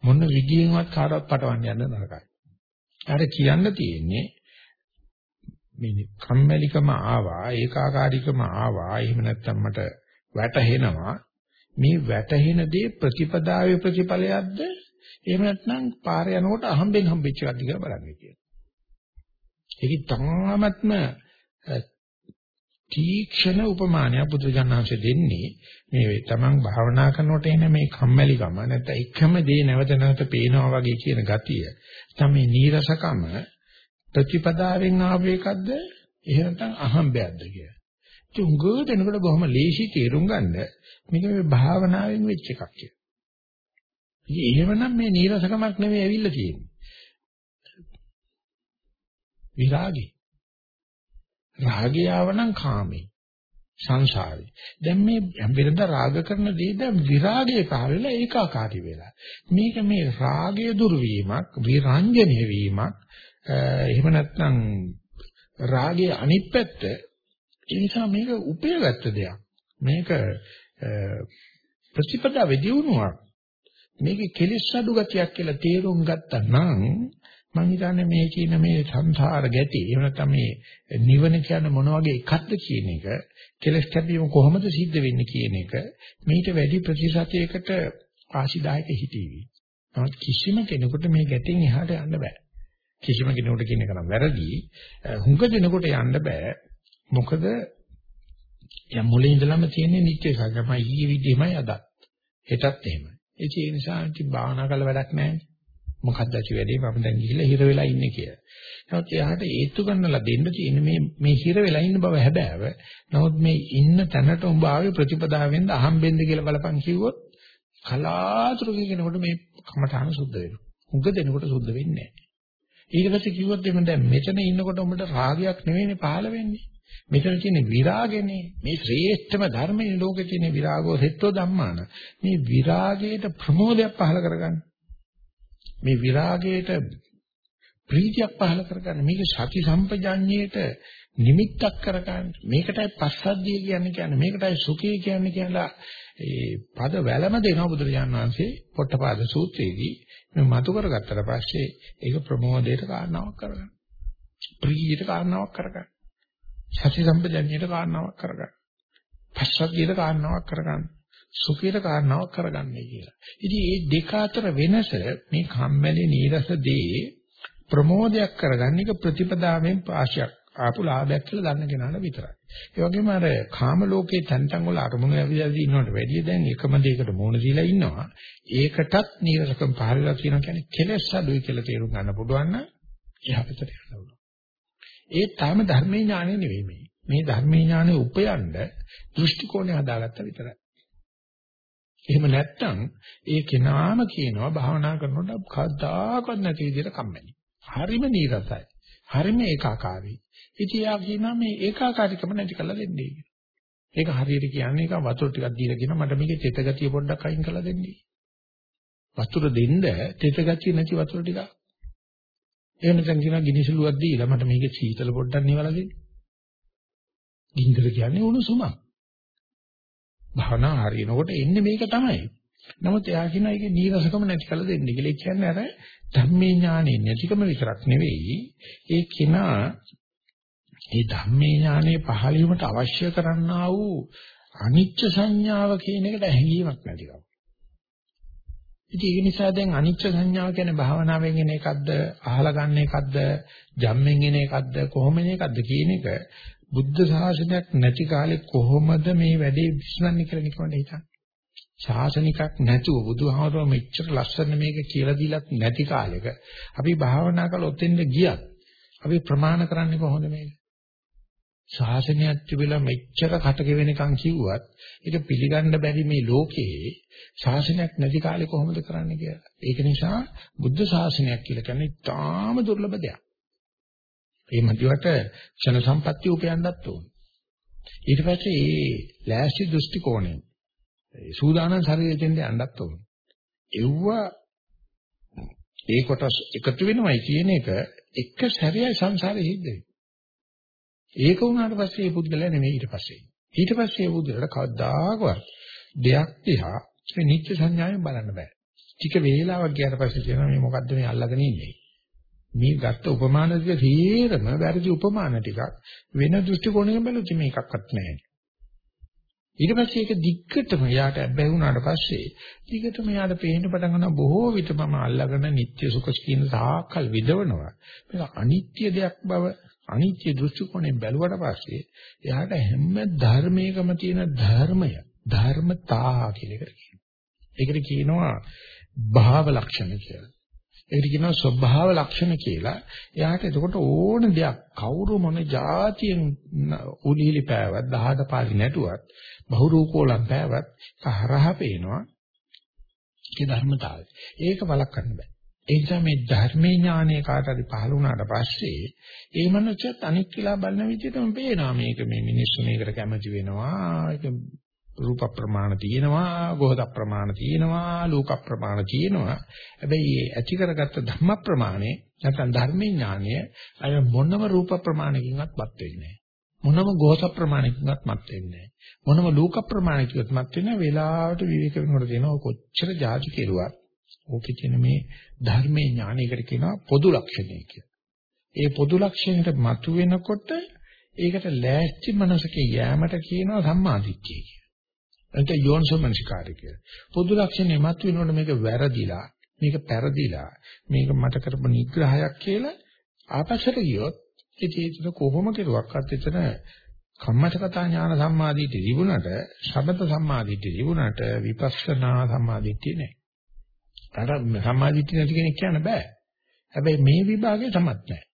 මොන විදියෙන්වත් කාටවත් පටවන්න යන්න නරකයි. අර කියන්න තියෙන්නේ මේ කම්මැලිකම ආවා, ඒකාකාරීකම ආවා, එහෙම නැත්නම් මට වැටහෙනවා. මේ වැටහෙන දේ ප්‍රතිපදාවේ ප්‍රතිඵලයක්ද එහෙම නැත්නම් පාරේ යනකොට අහම්බෙන් හම්බෙච්ච එකක්ද කියලා බලන්න කියලා. ඒක තාමත්ම තීක්ෂණ උපමානය බුදුජානනාංශ දෙන්නේ මේ තමන් භාවනා කරනකොට එන මේ කම්මැලිකම නැත්නම් එකම දේ නැවත නැවත පේනවා වගේ කියන ගතිය තමයි නීරසකම ප්‍රතිපදාවෙන් ආව එකක්ද එහෙම නැත්නම් අහම්බයක්ද කියලා. ඒ උංගෝ දෙනකොට බොහොම ලේසි තේරුම් ගන්න මේක මේ භාවනාවෙන් වෙච්ච එකක් කියලා. ඉතින් එහෙමනම් මේ නීරසකමක් නෙමෙයි ඇවිල්ලා තියෙන්නේ. විරාගේ. රාගය ආවනම් කාමේ. සංසාරේ. දැන් මේ වෙනද රාග කරන දේ දැන් විරාගයේ පාවෙලා ඒකාකාරී වෙලා. මේක මේ රාගය දුරු වීමක්, විරංජනීය වීමක්, එහෙම නැත්නම් රාගයේ අනිත් පැත්ත ඒ නිසා මේක උපයගත්ත දෙයක්. මේක ප්‍රතිපදාවේ දියුණුවක්. මේකේ කෙලෙස් අඩු ගතියක් කියලා තේරුම් ගත්තා නම් මම හිතන්නේ මේ කියන මේ සංසාර ගැටි එහෙම නැත්නම් මේ නිවන කියන්නේ මොන වගේ එකක්ද කියන එක කෙලස් කැපීම කොහොමද සිද්ධ වෙන්නේ කියන එක මීට වැඩි ප්‍රතිශතයකට ආශිදායක හිතීවි. නමුත් කිසිම කෙනෙකුට මේ ගැටෙන් එහාට යන්න බෑ. කිසිම කෙනෙකුට කියන එක නම් වැරදි. හුඟ දෙනකොට යන්න බෑ. මොකද යම් මුලින් ඉඳලම තියෙන නිත්‍ය සංගමයි ඊ විදිහමයි අදත්. හෙටත් එහෙමයි. ඒ නිසා ඉතින් භාවනා කළ වැඩක් නැහැ. මොකක්ද ඇති වෙන්නේ මම දැන් ගිහිල්ලා හිර වෙලා ඉන්නේ කියලා. නමුත් එයාට ඒත්තු ගන්නලා දෙන්න තියෙන මේ මේ හිර වෙලා ඉන්න බව හැබෑව. නමුත් මේ ඉන්න තැනට උඹ ආවේ ප්‍රතිපදාවෙන්ද අහම්බෙන්ද කියලා බලපන් කිව්වොත් කලාතුරකින් කෙනෙකුට මේ කමඨාන සුද්ධ වෙනවා. උග දෙනකොට සුද්ධ වෙන්නේ නැහැ. ඊට පස්සේ කිව්වොත් එමෙ දැන් මෙතන ඉන්නකොට උඹට රාගයක් නෙවෙයිනේ පහළ වෙන්නේ. මෙතන තියෙන විරාගනේ. මේ ශ්‍රේෂ්ඨම ධර්මයේ ලෝකේ තියෙන විරාගෝ සෙට්ටෝ ධම්මාන. මේ විරාගයට ප්‍රමෝදයක් පහළ කරගන්න. මේ විරාගයට ප්‍රීතියක් පහළ කරගන්න. මේක සති සම්පජාඤ්ඤයට නිමිත්තක් කරගන්න. මේකටයි පස්සද්ධිය කියන්නේ කියන්නේ මේකටයි සුඛය කියන්නේ කියලා ඒ පද වැළම දෙනවා බුදුරජාණන් වහන්සේ පොට්ටපාද සූත්‍රයේදී. මේ මතු කරගත්තට පස්සේ ඒක ප්‍රමෝදයට කාරණාවක් කරගන්න. ප්‍රීතියට කාරණාවක් කරගන්න. සති සම්පජාඤ්ඤයට කාරණාවක් කරගන්න පස්සද්ධියට කාරණාවක් කරගන්න සුඛයට කාරණාවක් කරගන්නයි කියලා. ඉතින් මේ දෙක අතර වෙනස මේ කම්මැලි නීරස දේ ප්‍රමෝදයක් කරගන්න එක ප්‍රතිපදාවෙන් පාශයක් ආපු ලාභයක් කියලා දන්න කෙනාට විතරයි. ඒ වගේම අර කාම ලෝකේ තැන් තැන් වල අරමුණු ඇවිල්ලා ඉන්නවට වැඩිය දැන් එකම දෙයකට මෝන දීලා ඉන්නවා. ඒකටත් නීරසකම් පහළලා කියනවා කියන්නේ කෙලෙස් අඩුයි කියලා තේරුම් ගන්න පුළුවන් නම් එහා පැත්තට යන්න ඕන. ඒ තාම ධර්මයේ ඥානෙ නෙවෙයි මේ. මේ ධර්මයේ ඥානෙ උපයන්න දෘෂ්ටි කෝණය හදාගත්ත විතරයි. එහෙම නැත්නම් ඒ කෙනාම කියනවා භාවනා කරනකොට කවදාකවත් නැති විදිහට කම්මැලි. හරිම නීරසයි. හරිම ඒකාකාරී. ඉතින් යා කියනවා මේ ඒකාකාරීකම නැති කරලා දෙන්නේ කියලා. ඒක හරියට කියන්නේ ඒක වතුර ටිකක් දීලා කියනවා මට මේකේ තෙත ගතිය පොඩ්ඩක් අයින් කරලා දෙන්නේ. වතුර දෙන්න තෙත ගතිය නැති වතුර ටිකක්. එහෙම නැත්නම් කියනවා ගිනිසලුවක් දීලා මට මේකේ සීතල පොඩ්ඩක් නිවලා දෙන්න. ගින්දර කියන්නේ උණුසුමක්. භාවනා හරියනකොට එන්නේ මේක තමයි. නමුත් එයා කියනවා ඒකේ නීරසකම නැති කළ දෙන්න කියලා. ඒ කියන්නේ අර ධම්මේ ඥානෙ නැතිකම විතරක් නෙවෙයි. ඒ කිනා ඒ ධම්මේ ඥානෙ පහළවීමට අවශ්‍ය කරන්නා වූ අනිච්ච සංඥාව කියන එකට හැඟීමක් නැතිකම. ඉතින් ඒ නිසා දැන් අනිච්ච සංඥාව කියන්නේ භාවනාවෙන් එන එකක්ද අහලා ගන්න එකක්ද ජම්මෙන් එන එකක්ද කොහොම එන එකක්ද කියන එක බුද්ධ ශාසනයක් නැති කාලේ කොහොමද මේ වැඩේ විශ්වන්නේ කියලා නිකන් හිතන්න. ශාසනිකක් නැතුව බුදුහාමරෝ මෙච්චර ලස්සන මේක කියලා දීලත් නැති කාලෙක අපි භාවනා කළොත් එන්න ගියත් අපි ප්‍රමාණ කරන්නේ කොහොමද මේක? ශාසනයක් තිබිලා මෙච්චර කටක වෙනකන් කිව්වත් ඒක පිළිගන්න බැරි මේ ලෝකේ ශාසනයක් නැති කාලේ කොහොමද කරන්නේ කියලා. ඒක නිසා බුද්ධ ශාසනයක් කියලා කියන්නේ තාම දුර්ලභ දෙයක්. ඒ මැදිවට ක්ෂණ සම්පත්‍ය උපයන්නත් ඕන. ඊට පස්සේ ඒ ලෑස්ති දෘෂ්ටි කෝණය ඒ සූදානම් ශරීරයෙන් යන්නත් ඕන. එව්ව ඒ කොටස් එකතු වෙනවයි කියන එක එක සැරේයි සංසාරේ හිද්ද ඒක වුණාට පස්සේ මේ පුද්ගලයා නෙමෙයි ඊට පස්සේ. ඊට පස්සේ මේ පුද්ගලයාට කවදාකවත් දෙයක් දිහා මේ නිත්‍ය සංඥාවෙන් බලන්න බෑ. ටික වේලාවක් ගියාට පස්සේ කියනවා මේ මොකද්ද මේ අල්ලගෙන ඉන්නේ. මේ ගත්ත උපමාන ටික තීරම වැරදි උපමාන ටිකක් වෙන දෘෂ්ටි කෝණයෙන් බැලුවොත් මේකක්වත් නැහැ. ඊට පස්සේ ඒක දිග්ගටම යාට අබ්බැහි වුණාට පස්සේ දිගටම යාට පේන්න පටන් ගන්නවා බොහෝ විට මම අල්ලගෙන නිත්‍ය සුඛ කියන සාකල් විදවනවා මේක අනිත්‍ය දෙයක් බව අනිත්‍ය දෘෂ්ටි කෝණයෙන් බැලුවට පස්සේ එයාට හැම ධර්මයකම තියෙන ධර්මය ධර්මතා කියලා එකට කියනවා. ඒකට කියනවා භාව ලක්ෂණ කියලා. ඒකට කියනවා ස්වභාව ලක්ෂණ කියලා. එයාට එතකොට ඕන දෙයක් කවුරු මොන જાතියෙන් උලිලි පෑවත් 18 පාරි නැටුවත් බහුරූපෝලම් පෑවත් හරහා පේනවා. ඒ ධර්මතාවය. ඒක වළක්වන්න බෑ. ඒ නිසා මේ ධර්මයේ ඥානය කාට හරි පහළ වුණාට පස්සේ ඒ මනුස්සයත් අනික් කියලා බලන විදිහටම පේනවා. මේක මේ මිනිස්සු මේකට කැමති වෙනවා. ඒක රූප ප්‍රමාණ තියෙනවා ගෝධ ප්‍රමාණ තියෙනවා ලෝක ප්‍රමාණ තියෙනවා. හැබැයි ඇති කරගත්ත ධම්ම ප්‍රමාණය නැත්නම් ධර්මයේ ඥානය අය මොනම රූප ප්‍රමාණකින්වත් මත් වෙන්නේ මොනම ගෝධ ප්‍රමාණකින්වත් මත් වෙන්නේ මොනම ලෝක ප්‍රමාණකින්වත් මත් වෙන්නේ වෙලාවට විවේක වෙනකොට දෙනවා කොච්චර જાති කෙරුවත් ඕකේ කියන මේ ධර්මයේ ඥානයකට කියනවා පොදු ලක්ෂණය කියලා. ඒ පොදු ලක්ෂණයට මතු වෙනකොට ඒකට ලෑස්ති මනසක යෑමට කියනවා සම්මාදිට්ඨිය කියලා. එතන යෝන්සෝමනසිකාරය කියලා. පොදු ලක්ෂණය මත වෙනකොට මේක වැරදිලා, මේක පෙරදිලා, මේක මට කරපු නිග්‍රහයක් කියලා ආපස්සට ගියොත් ඉතින් කොහොම කෙරුවක්වත් එතන කම්මතකතා ඥාන සම්මාදිට්ඨිය තිබුණට, සබත සම්මාදිට්ඨිය තිබුණට විපස්සනා සම්මාදිට්ඨිය නැහැ. අර සම්මාදිට්ඨිය නැති කෙනෙක් කියන්න බෑ. හැබැයි මේ විභාගයේ සමත් නැහැ.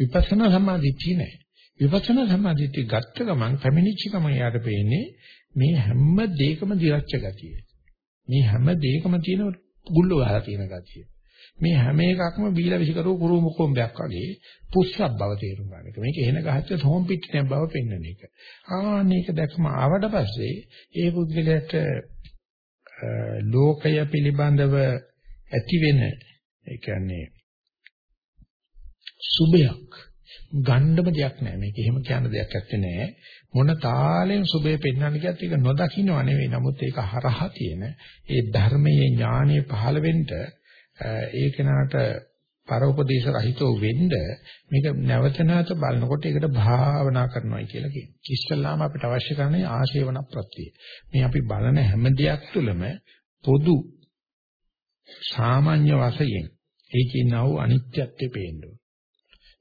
විපස්සනා සම්මාදිට්ඨිය නැහැ. විපස්සනා සම්මාදිට්ඨිය ගත්ත ගමන් පැමිණිච්ච ගමන් යාට පේන්නේ මේ හැම දෙයකම දිරච්ච ගතිය. මේ හැම දෙයකම තියෙන ගුල්ල වහලා තියෙන ගතිය. මේ හැම එකක්ම බීලා විසිකරෝ කුරුම කොම්බයක් වගේ පුස්සක් බව තේරුම් ගන්න එක. මේක එහෙන ගහච්ච හෝම් පිටියක් බව පෙන්වන එක. ආන්න ඒක දැක්ම ආවට පස්සේ ඒ පුද්ගලයාට ලෝකය පිළිබඳව ඇති වෙන ඒ කියන්නේ සුභයක්. ගණ්ඩම දෙයක් නෑ. මේක එහෙම කියන දෙයක් ඇත්තේ නෑ. මොන තාලෙන් සුභේ පෙන්වන්න කියත් ඒක නොදකින්නව නෙවෙයි. නමුත් ඒක හරහා තියෙන ඒ ධර්මයේ ඥානෙ පහළ වෙන්න ඒ කෙනාට පරෝපදේශ රහිතව වෙන්න මේක නැවත නැවත බලනකොට ඒකට භාවනා කරනවා කියලා කියනවා. ඉස්සල්ලාම අපිට අවශ්‍ය කරන්නේ ආශේවන ප්‍රත්‍යය. මේ අපි බලන හැම දෙයක් තුළම පොදු සාමාන්‍ය වශයෙන් ඒ කියනා වූ අනිත්‍යත්වය පේන්න ඕන.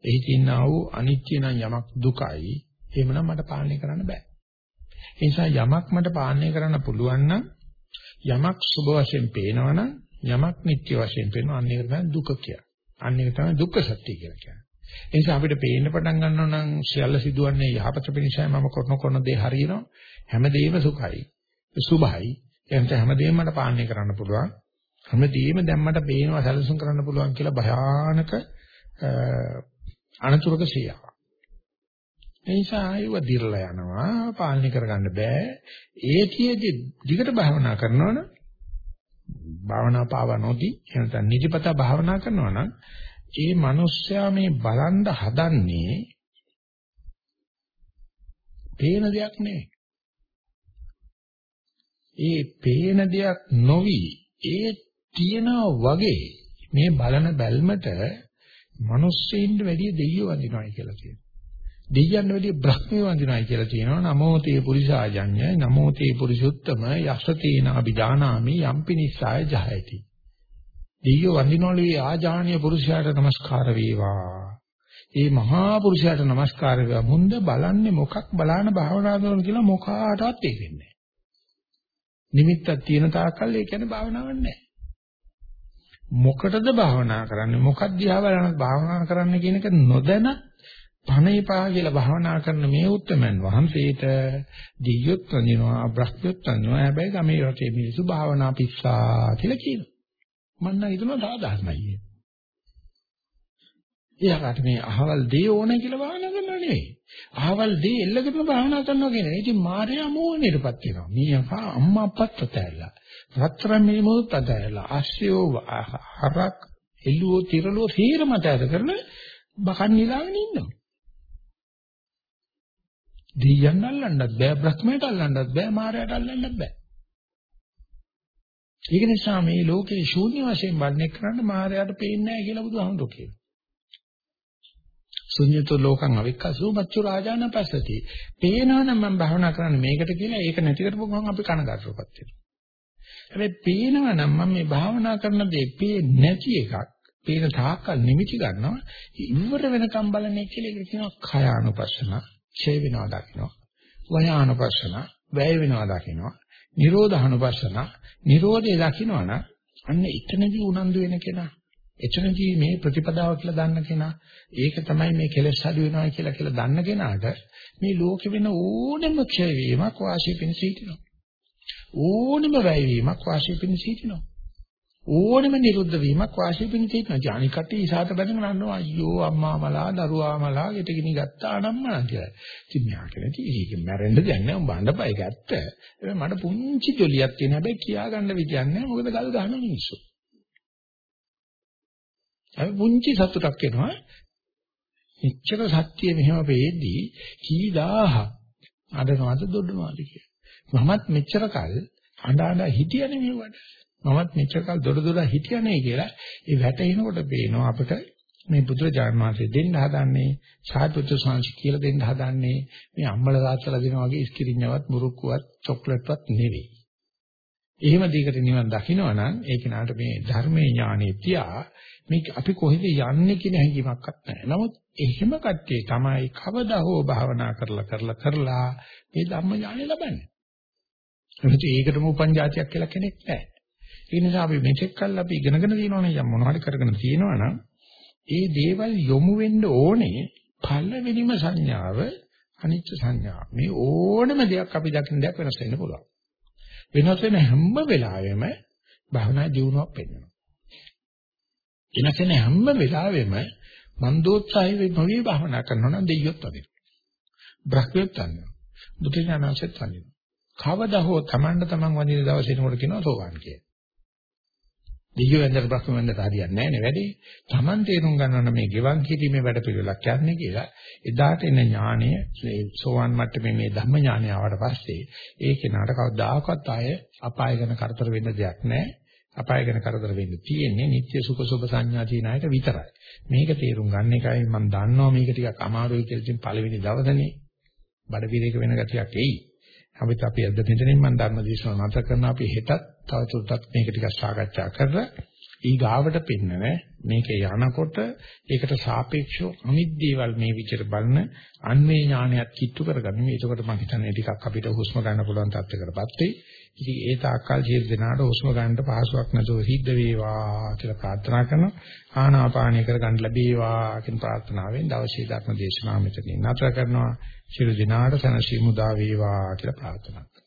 ඒ කියනා වූ අනිත්‍ය නම් යමක් දුකයි. එහෙමනම් මට පාලනය කරන්න බෑ. ඒ නිසා යමක් මට පාලනය කරන්න පුළුවන් නම් යමක් සුබ වශයෙන් පේනවනම් යමක් නිට්ටය වශයෙන් පේනවා අන්න ඒක තමයි දුක කියන්නේ. අන්න ඒක තමයි දුක්ඛ සත්‍ය කියලා කියන්නේ. ඒ නිසා අපිට පේන්න පටන් ගන්නවා නම් සියල්ල සිදුවන්නේ යහපත පිණිසයි මම කරන කරන දේ හරියනවා. හැමදේම සුඛයි. සුභයි. එතන හැමදේම මට පාලනය කරන්න පුළුවන්. හැමදේම දැන් මට පේනවා සැලසුම් කරන්න පුළුවන් කියලා භයානක අනතුරක සියාවක්. ඒ නිසා ආයුව දිරලා යනවා පාලනය කරගන්න බෑ. ඒකයේදී දිගට භාවනා කරනවනම් භාවනා පාව නොදී එහෙනම් නිදිපත භාවනා කරනවා නම් ඒ මිනිස්සයා මේ බලන් හදන්නේ පේන දෙයක් නෙවෙයි. ඒ පේන දෙයක් නොවි ඒ තියනා වගේ මේ බලන බැල්මට මිනිස්සෙින්ද වැඩිය දෙයියෝ වඳිනවායි කියලා කියනවා. දෙයයන් වැඩි බ්‍රහ්මේ වඳිනායි කියලා තියෙනවා නමෝ තේ පුරිසාජඤ්ඤ නමෝ තේ පුරිසුත්තම යස්සතේන අபிජානාමි යම්පි නිස්සාය ජහයති. දෙයෝ වඳිනවලු ඒ ආජානීය පුරුෂයාට নমස්කාර වේවා. ඒ මහා පුරුෂයාට নমස්කාර වේවා. මුන්ද බලන්නේ මොකක් බලාන භාවනා කරන කියලා මොකාටවත් තේරෙන්නේ නිමිත්තක් තියෙන තාක්කල් ඒ කියන්නේ භාවනාවක් නැහැ. මොකටද භාවනා කරන්නේ? මොකක් දිහා බලන භාවනා කරන්න කියන එක නොදැන පණේපා කියලා භාවනා කරන මේ උත්තරමන් වහන්සේට දියොත් වඳිනවා බ්‍රහ්මයොත් වඳිනවා. හැබැයි ගමේ රටේ මිනිස්සු භාවනා පිස්සා කියලා කියනවා. මම නම් හිතනවා සාධාරණයි එයාට මේ අහවල් දේ ඕනේ කියලා භාවනා කරනවා නෙවෙයි. අහවල් දේ එල්ලගෙන භාවනා කරනවා කියන්නේ ඉතින් මාර්යා මොහොනේටපත් වෙනවා. මීයා අම්මා අප්පත් අතහැරලා රත්තරන් මේ මොහොත අතහැරලා ආශ්‍රයෝ හරක් එළුවෝ තිරළුවෝ සීරම අතහැර කරන බකන් නිලාගෙන ඉන්නවා. දෙයයන් අල්ලන්නත් බෑ බ්‍රහ්මයට අල්ලන්නත් බෑ මායයට අල්ලන්නත් බෑ. ඒක නිසා මේ ලෝකේ ශූන්‍ය වශයෙන් වර්ණය කරන්න මායයට පේන්නේ නැහැ කියලා බුදුහාමුදුරුවෝ කියනවා. ශුන්‍යතෝ ලෝකං අවික්කසෝ මච්චු රාජාන පස්සති. පේනවනම් මම භාවනා කරන්නේ මේකට කියලා ඒක නැති කරපු ගමන් අපි කනගාටුවපත් වෙනවා. හැබැයි පේනවනම් මම මේ භාවනා කරන දේ පේන්නේ නැති එකක්. පේන තාක්කල් නිමිති ගන්නවා. ඉවර වෙනකම් බලන්නේ කියලා ඒක කියනවා khයානුපස්සන. ඡේ වෙනවා දකින්නවා. වයානුපස්සන. වැය වෙනවා දකින්නවා. නිරෝධානුපස්සන. නිරෝධය දකින්නවනම් අන්න එතනදී උනන්දු වෙන කෙනා එතනදී මේ ප්‍රතිපදාව කියලා දන්න කෙනා ඒක තමයි මේ කෙලෙස් අඩු වෙනවා කියලා කියලා දන්න කෙනාට මේ ලෝකෙ වෙන ඕනෙම ක්ෂය වීමක් වාසිය පිණිස හිටිනවා ඕනෙම වැය වීමක් වාසිය පිණිස හිටිනවා ඕනෙම නිරුද්ධ වීමක් වාසිය පිණිස හිටිනවා ජානිකට ඉසాత බැඳගෙන අන්නවා අයියෝ අම්මා මලා දරුවා මලා ගෙටගිනි ගත්තා අනම්මනා කියලා ඉතින් මෙයා කියන්නේ ඒක මැරෙන්න දෙයක් නෑ උඹ අඬපයි ඒක ඇත්ත හැබැයි මට පුංචි ජොලියක් තියෙන හැබැයි කියා ගන්න විදියක් නෑ මොකද ගල් ගහන මිනිස්සු අපි පුංචි සතුටක් එනවා. එච්චර සත්‍ය මෙහෙම වෙද්දී කී දහහක් අඬනවාද දොඩනවාද කියලා. මමත් මෙච්චර කල් අඬ අඬ හිටියනේ මේවට. මමත් මෙච්චර කල් දොඩ දොඩ හිටියනේ කියලා ඒ වැටෙනකොට පේනවා අපිට මේ බුදුරජාණන් වහන්සේ දෙන්න හදන්නේ සාහිත්‍ය සංස්කෘතිය කියලා දෙන්න හදන්නේ මේ අම්මල තාත්තලා දෙනා වගේ ඉස්කිරිඤ්ඤවත් මුරුක්කුවත් චොක්ලට්වත් නෙවෙයි. එහෙම දෙයකට නිවන් දකින්නවා නම් ඒක නාට මේ ධර්මයේ ඥානෙ තියා මේ අපි කොහෙද යන්නේ කියන හැඟීමක්වත් නැහැ. නමුත් එහෙම කට්ටිය තමයි කවදා හෝ භාවනා කරලා කරලා කරලා මේ ධම්ම ඥානෙ ලබන්නේ. එහෙනම් ඒකටම උපන් જાතියක් කියලා කෙනෙක් නැහැ. ඒ නිසා අපි මෙතෙක් කල් අපි ඉගෙනගෙන තියෙනවනේ යම් මොනවද කරගෙන තියෙනවනම් ඒ දේවල් යොමු වෙන්න ඕනේ පළවෙනිම සංඥාව අනිච්ච සංඥා. මේ ඕනම දෙයක් අපි දකින්න දෙයක් වෙනස් වෙන්න පුළුවන්. වෙනස් වෙන හැම වෙලාවෙම භවනා ජීවණයක් වෙන්නවා. එනකෙන හැම වෙලාවෙම මන්දෝත්සාහය නොවේ භවනා කරනවා නම් දෙයියොත් වගේ. බ්‍රහ්මියොත් වගේ. බුදුසසුනසෙත් වගේ. කවදා හෝ Tamanට Taman වදින දවසේ එනකොට කියනවා සෝවාන් කියලා. දෙයියෝ ඇඳලා බ්‍රහ්ම වෙන්නට හරියන්නේ නැහැ නේ වැඩි. Taman තේරුම් ගන්නවා මේ ගෙවන් කිරීමේ වැඩ පිළිවෙලක් යන්නේ කියලා. එදාට එන ඥානය සෝවාන් මට්ටමේ මේ ධම්ම ඥානය ආවට පස්සේ ඒ කෙනාට කවදාකවත් ආය අපාය ගැන කරදර වෙන්න දෙයක් නැහැ. අපාය ගැන කරදර වෙන්න තියෙන්නේ නිත්‍ය සුඛ සුභ සංඥා තියෙන අයට විතරයි. මේක තේරුම් ගන්න එකයි මම දන්නවා මේක ටිකක් අමාරුයි කියලා ඉතින් පළවෙනි දවසනේ බඩ පිරේක වෙන ගතියක් එයි. අපිත් අපි අද මෙතනින් මම ධර්ම දේශනාව නැවත කරන අපි හෙටත් තවදුරටත් මේක ටිකක් සාකච්ඡා කරලා ඊගාවට පින්නන මේකේ යනකොට ඒකට සාපේක්ෂව අනිත් දේවල් මේ විදිහට බලන අන්වේ ඥානයත් කිට්ටු කරගන්න. මේකට මම හිතන්නේ ටිකක් අපිට හුස්ම ගන්න පුළුවන් තත්යකටපත් වෙයි. ඉතින් ඒ තාක්කල් ජීවිත දෙනාට හුස්ම ගන්නට පහසුවක් නැතුව සිද්ධ වේවා කියලා ප්‍රාර්ථනා කරනවා. ආනාපානය කරගන්න ලැබේවා කියන ප්‍රාර්ථනාවෙන් දවසේ ධර්ම දේශනාව මෙතනින් නතර කරනවා. ශිරු දිනාට සනසි මුදා වේවා කියලා ප්‍රාර්ථනා කරනවා.